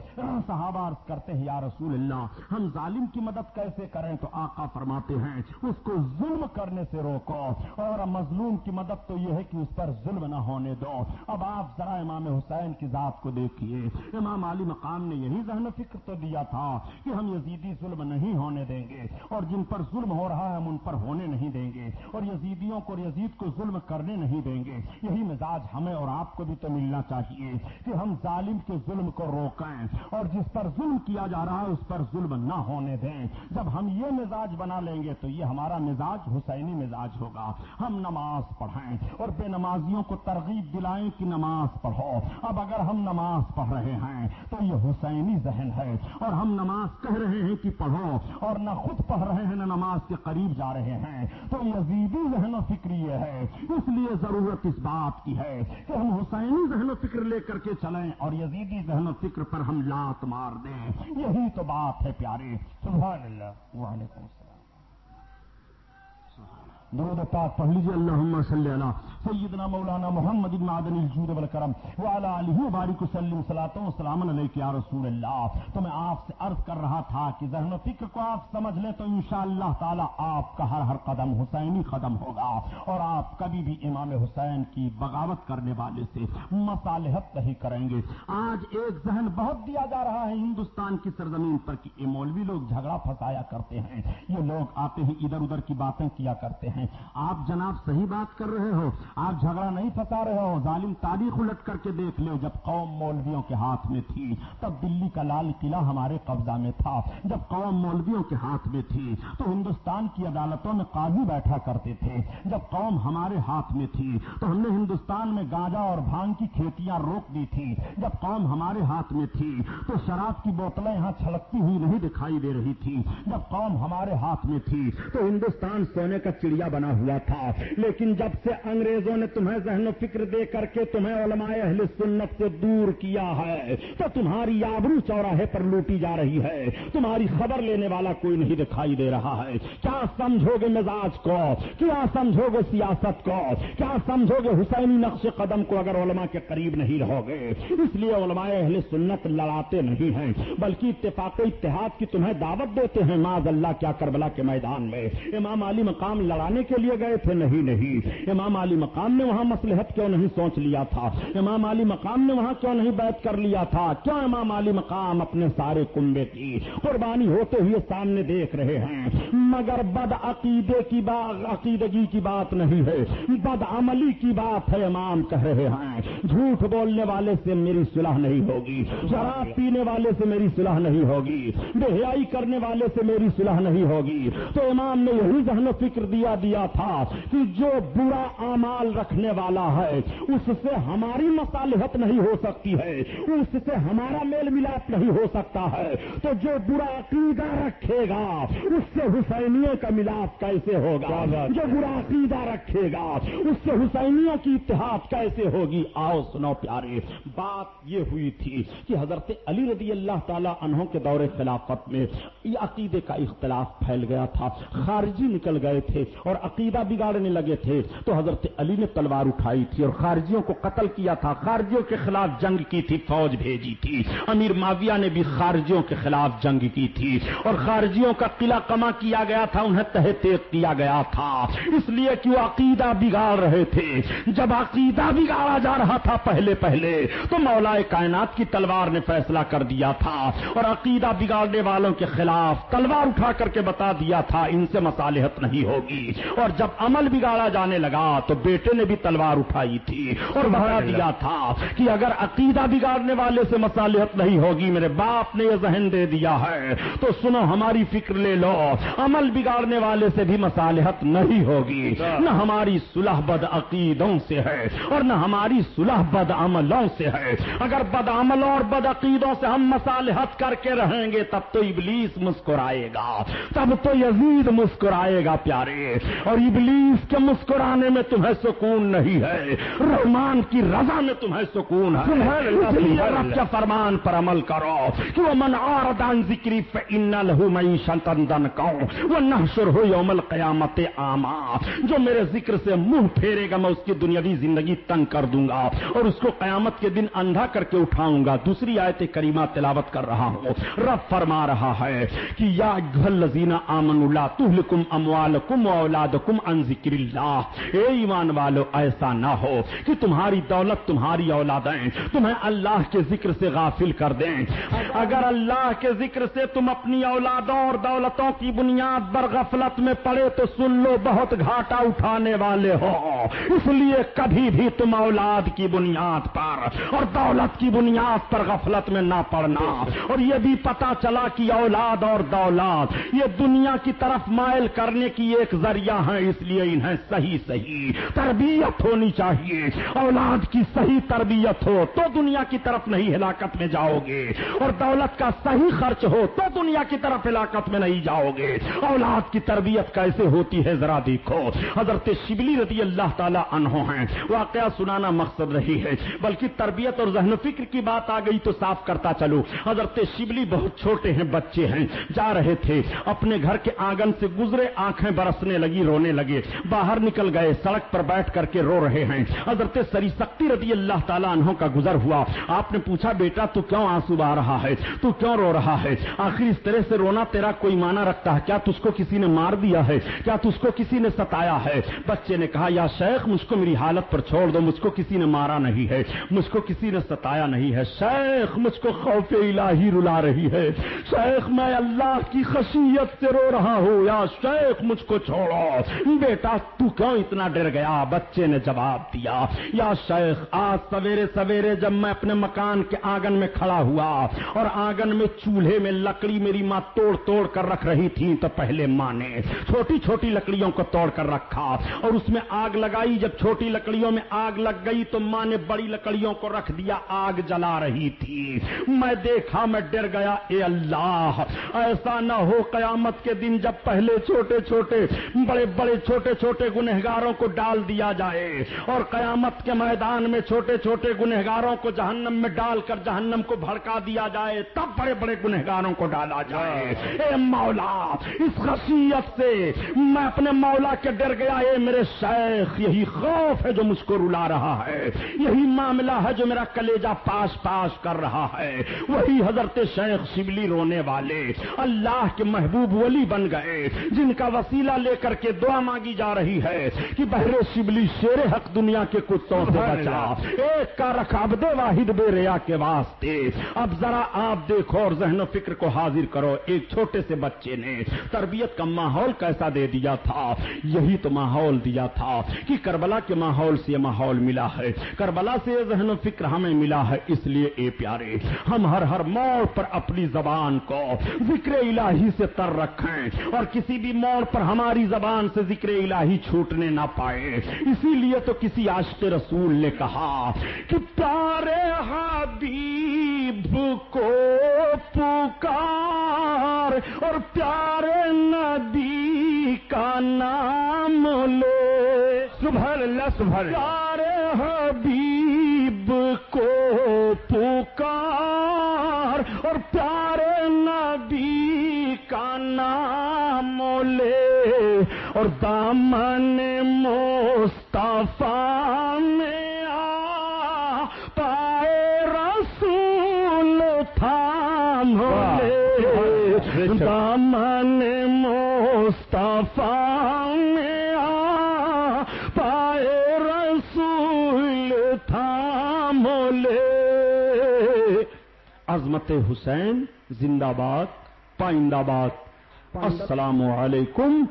صحابہ عرض کرتے ہیں یا رسول اللہ ہم ظالم کی مدد کیسے کریں؟ تو آقا فرماتے ہیں اس کو ظلم کرنے سے روکو۔ اور مظلوم کی مدد تو یہ ہے کہ اس پر ظلم نہ ہونے دو۔ اب آپ ذرا امام حسین کی ذات کو دیکھیے۔ امام علی مقام نے یہی ذہن و فکر تو دیا تھا کہ ہم یزیدی ظلم نہیں ہونے دیں گے۔ اور جن پر ظلم ہو رہا ہے ہم ان پر ہونے نہیں دیں گے۔ اور یزیدیوں کو یزید کو ظلم کرنے نہیں دیں گے۔ یہی مزاج ہمیں اور آپ کو بھی تو ملنا چاہیے کہ ہم ظالم کے ظلم کو روکیں۔ اور جس پر ظلم کیا جا رہا ہے اس پر ظلم نہ ہونے دیں۔ جب ہم یہ مزاج بنا لیں گے تو یہ ہمارا مزاج حسینی مزاج ہو ہوگا۔ ہم نماز پڑھائیں اور بے نمازیوں کو ترغیب دلائیں کہ نماز پڑھو۔ اب اگر ہم نماز پڑھ رہے ہیں تو یہ حسینی ذہن ہے اور ہم نماز کہہ رہے ہیں کہ پڑھو اور نہ خود پڑھ رہے ہیں نہ نماز کے قریب جا رہے ہیں۔ تو یزیدی ذہن و فکر یہ ہے۔ اس لیے ضرورت اس بات کی ہے کہ ہم حسینی ذہن و فکر لے کر کے چلیں اور یزیدی ذہن و فکر پر ہم لات مار دیں۔ یہی تو بات ہے پیارے۔ سبحان اللہ۔ وعلیکم السلام۔ درود پاک پڑھ لیجیے اللہ صلی اللہ سیدنا مولانا محمد بن عدن الجود والکرم وعلا علیہ بارک وسلم صلاتوں وسلام علیک یا رسول اللہ۔ تو میں آپ سے عرض کر رہا تھا کہ ذہن و فکر کو آپ سمجھ لیں تو انشاءاللہ تعالی آپ کا ہر ہر قدم حسینی قدم ہوگا اور آپ کبھی بھی امام حسین کی بغاوت کرنے والے سے مصالحت نہیں کریں گے۔ آج ایک ذہن بہت دیا جا رہا ہے۔ ہندوستان کی سرزمین پر کہ یہ مولوی لوگ جھگڑا پھنسایا کرتے ہیں۔ یہ لوگ آتے ہیں ادھر ادھر کی باتیں کیا کرتے ہیں۔ ہیں۔ آپ جناب صحیح بات کر رہے ہو، آپ جھگڑا نہیں پھنسا رہے ہو، ظالم تاریخ الٹ کر کے دیکھ لو جب قوم مولویوں کے ہاتھ میں تھی، تب دلی کا لال قلعہ ہمارے قبضہ میں تھا۔ جب قوم مولویوں کے ہاتھ میں تھی، تو ہندوستان کی عدالتوں میں قاضی بیٹھا کرتے تھے۔ جب قوم ہمارے ہاتھ میں تھی، تو ہم نے ہندوستان میں گاجا اور بھانگ کی کھیتیاں روک دی تھی۔ جب قوم ہمارے ہاتھ میں تھی، تو شراب کی بوتلیں یہاں چھڑکتی ہوئی نہیں دکھائی دے رہی تھی۔ جب قوم ہمارے ہاتھ میں تھی، تو ہندوستان سونے کا چڑیا بنا ہوا تھا۔ لیکن جب سے انگریزوں نے تمہیں ذہن و فکر دے کر کے تمہیں علماء اہل سنت سے دور کیا ہے، تو تمہاری آبرو چوراہے پر لوٹی جا رہی ہے۔ تمہاری خبر لینے والا کوئی نہیں دکھائی دے رہا ہے۔ کیا سمجھو گے مزاج کو؟ کیا سمجھو گے سیاست کو؟ کیا سمجھو گے حسینی نقش قدم کو اگر علماء کے قریب نہیں رہو گے؟ اس لیے علماء اہل سنت لڑاتے نہیں ہیں، بلکہ اتفاق اتحاد کی تمہیں دعوت دیتے ہیں۔ ماض اللہ کیا کربلا کے میدان میں؟ امام علی مقام لڑانے کے لیے گئے تھے؟ نہیں نہیں۔ امام علی مقام نے وہاں مسلحت کیوں نہیں سوچ لیا تھا؟ امام علی مقام نے وہاں کیوں نہیں بیت کر لیا تھا؟ کیوں امام علی مقام اپنے سارے کنبے کی قربانی ہوتے ہوئے سامنے دیکھ رہے ہیں؟ مگر بد عقیدے کی بات عقیدگی کی بات نہیں ہے۔ بد عملی کی بات ہے، امام کہہ رہے ہیں۔ جھوٹ بولنے والے سے میری صلح نہیں ہوگی۔ شراب پینے والے سے میری صلح نہیں ہوگی۔ بے حیائی کرنے والے سے میری صلح نہیں ہوگی۔ تو امام نے یہی ذہن و فکر دیا دیا دیا تھا کہ جو برا امال رکھنے والا ہے اس سے ہماری مصالحت نہیں ہو سکتی ہے اس سے ہمارا میل ملاپ نہیں ہو سکتا ہے۔ تو جو برا عقیدہ رکھے گا اس سے حسینیوں کا ملاپ کیسے ہوگا؟ جو برا عقیدہ رکھے گا اس سے حسینیوں کی اتحاد کیسے ہوگی؟ آؤ سنو پیارے بات یہ ہوئی تھی کہ حضرت علی رضی اللہ تعالی انہوں کے دور خلافت میں یہ عقیدے کا اختلاف پھیل گیا تھا۔ خارجی نکل گئے تھے اور عقیدہ بگاڑنے لگے تھے تو حضرت علی نے تلوار اٹھائی تھی اور خارجیوں کو قتل کیا تھا خارجیوں کے خلاف جنگ کی تھی، فوج بھیجی تھی۔ امیر معاویہ نے بھی خارجیوں کے خلاف جنگ کی تھی اور خارجیوں کا قلعہ کما کیا گیا تھا، انہیں تہ تیز کیا گیا تھا۔ اس لیے کہ وہ عقیدہ بگاڑ رہے تھے۔ جب عقیدہ بگاڑا جا رہا تھا پہلے پہلے، تو مولا کائنات کی تلوار نے فیصلہ کر دیا تھا اور عقیدہ بگاڑنے والوں کے خلاف تلوار اٹھا کر کے بتا دیا تھا، ان سے مصالحت نہیں ہوگی۔ اور جب عمل بگاڑا جانے لگا تو بیٹے نے بھی تلوار اٹھائی تھی اور بتا دیا تھا کہ اگر عقیدہ بگاڑنے والے سے مصالحت نہیں ہوگی میرے باپ نے یہ ذہن دے دیا ہے۔ تو سنو ہماری فکر لے لو۔ عمل بگاڑنے والے سے بھی مصالحت نہیں ہوگی۔ نہ ہماری صلح بد عقیدوں سے ہے اور نہ ہماری صلح بد عملوں سے ہے۔ اگر بد عملوں اور بد عقیدوں سے ہم مصالحت کر کے رہیں گے تب تو ابلیس مسکرائے گا۔ تب تو یزید مسکرائے گا پیارے۔ اور ابلیس کے مسکرانے میں تمہیں سکون نہیں ہے۔ رحمان کی رضا میں تمہیں سکون ہے۔ اس لیے رب کے فرمان پر عمل کرو۔ کہ وہ من آردان ذکری ان لہو مئی شنتن کہوں وہ نحشر ہو یوم القیامت آما جو میرے ذکر سے منہ پھیرے گا میں اس کی دنیاوی زندگی تنگ کر دوں گا۔ اور اس کو قیامت کے دن اندھا کر کے اٹھاؤں گا۔ دوسری آیت کریمہ تلاوت کر رہا ہوں۔ رب فرما رہا ہے کہ یا لذینہ آمن اللہ تہلکم اموالکم اولادکم ان ذکر اللہ۔ اے ایمان والو، ایسا نہ ہو کہ تمہاری دولت، تمہاری اولادیں تمہیں اللہ کے ذکر سے غافل کر دیں۔ اگر اللہ کے ذکر سے تم اپنی اولادوں اور دولتوں کی بنیاد پر غفلت میں پڑے تو سن لو، بہت گھاٹا اٹھانے والے ہو۔ اس لیے کبھی بھی تم اولاد کی بنیاد پر اور دولت کی بنیاد پر غفلت میں نہ پڑنا۔ اور یہ بھی پتا چلا کہ اولاد اور دولت، یہ دنیا کی طرف مائل کرنے کی ایک ذریعہ ہے اس لیے انہیں صحیح صحیح تربیت ہونی چاہیے۔ اولاد کی صحیح تربیت ہو تو دنیا کی طرف نہیں، ہلاکت میں جاؤ گے۔ اور دولت کا صحیح خرچ ہو تو دنیا کی طرف ہلاکت میں نہیں جاؤ گے۔ اولاد کی تربیت کیسے ہوتی ہے ذرا دیکھو۔ حضرت شبلی رضی اللہ تعالیٰ انہوں ہیں۔ واقعہ سنانا مقصد رہی ہے، بلکہ تربیت اور ذہن فکر کی بات آ گئی تو صاف کرتا چلو۔ حضرت شبلی بہت چھوٹے ہیں، بچے ہیں۔ جا رہے تھے، اپنے گھر کے آنگن سے گزرے آنکھیں برسنے لگی۔ رونے لگے۔ باہر نکل گئے، سڑک پر بیٹھ کر کے رو رہے ہیں۔ حضرت سری سکتی رضی اللہ تعالیٰ انہوں کا گزر ہوا۔ آپ نے پوچھا، بیٹا، تو کیوں آنسو آ رہا ہے؟ تو کیوں رو رہا ہے؟ آخر اس طرح سے رونا تیرا کوئی مانا رکھتا ہے؟ کیا تجھ کو کسی نے مار دیا ہے؟ کیا تجھ کو کسی نے ستایا ہے؟ بچے نے کہا، یا شیخ، مجھ کو میری حالت پر چھوڑ دو، مجھ کو کسی نے مارا نہیں ہے۔ مجھ کو کسی نے ستایا نہیں ہے۔ شیخ، مجھ کو خوف الہی رلا رہی ہے۔ شیخ، میں اللہ کی خشیت سے رو رہا ہوں۔ یا شیخ، مجھ کو چھوڑو۔ بیٹا، تو کیوں اتنا ڈر گیا؟ بچے نے جواب دیا، یا شیخ، آج سویرے سویرے جب میں اپنے مکان کے آنگن میں کھڑا ہوا اور آنگن میں چولہے میں لکڑی میری ماں توڑ توڑ کر رکھ رہی تھی، تو پہلے ماں نے چھوٹی چھوٹی لکڑیوں کو توڑ کر رکھا اور اس میں آگ لگائی۔ جب چھوٹی لکڑیوں میں آگ لگ گئی تو ماں نے بڑی لکڑیوں کو رکھ دیا، آگ جلا رہی تھی۔ میں دیکھا، میں ڈر گیا، اے اللہ، ایسا نہ ہو قیامت کے دن جب پہلے چھوٹے چھوٹے بڑے بڑے چھوٹے چھوٹے گنہگاروں کو ڈال دیا جائے اور قیامت کے میدان میں چھوٹے چھوٹے گنہگاروں کو جہنم میں ڈال کر جہنم کو بھڑکا دیا جائے، تب بڑے بڑے گنہگاروں کو ڈالا جائے۔ اے مولا، اس خصیت سے میں اپنے مولا کے ڈر گیا، اے میرے شیخ، یہی خوف ہے جو مجھ کو رلا رہا ہے۔ یہی معاملہ ہے جو میرا کلیجا پاس پاس کر رہا ہے۔ وہی حضرت شیخ شبلی رونے والے، اللہ کے محبوب ولی بن گئے، جن کا وسیلہ لے کر کے دعا مانگی جا رہی ہے کہ بہرے شبلی شیر حق دنیا کے کتوں سے بچا۔ ایک کا رکھاب دے واحد بے ریا کے واسطے۔ اب ذرا آپ دیکھو اور ذہن و فکر کو حاضر کرو ایک چھوٹے سے بچے نے تربیت کا ماحول کیسا دے دیا تھا۔ یہی تو ماحول دیا تھا کہ کربلا کے ماحول سے یہ ماحول ملا ہے۔ کربلا سے یہ ذہن و فکر ہمیں ملا ہے اس لیے اے پیارے ہم ہر ہر موڑ پر اپنی زبان کو ذکر الہی سے تر رکھیں۔ اور کسی بھی موڑ پر ہماری زبان سے ذکر الہی چھوٹنے نہ پائے۔ اسی لیے تو کسی عاشق رسول نے کہا کہ پیارے حبیب کو پکار اور پیارے نبی کا نام لے۔ سبحان اللہ سبحان اللہ۔ پیارے حبیب اور دامن مصطفیٰ میں آ پائے رسول تھام دامن مصطفیٰ میں آ پائے رسول تھام لے عظمت حسین زندہ باد پائندہ باد۔ السلام علیکم۔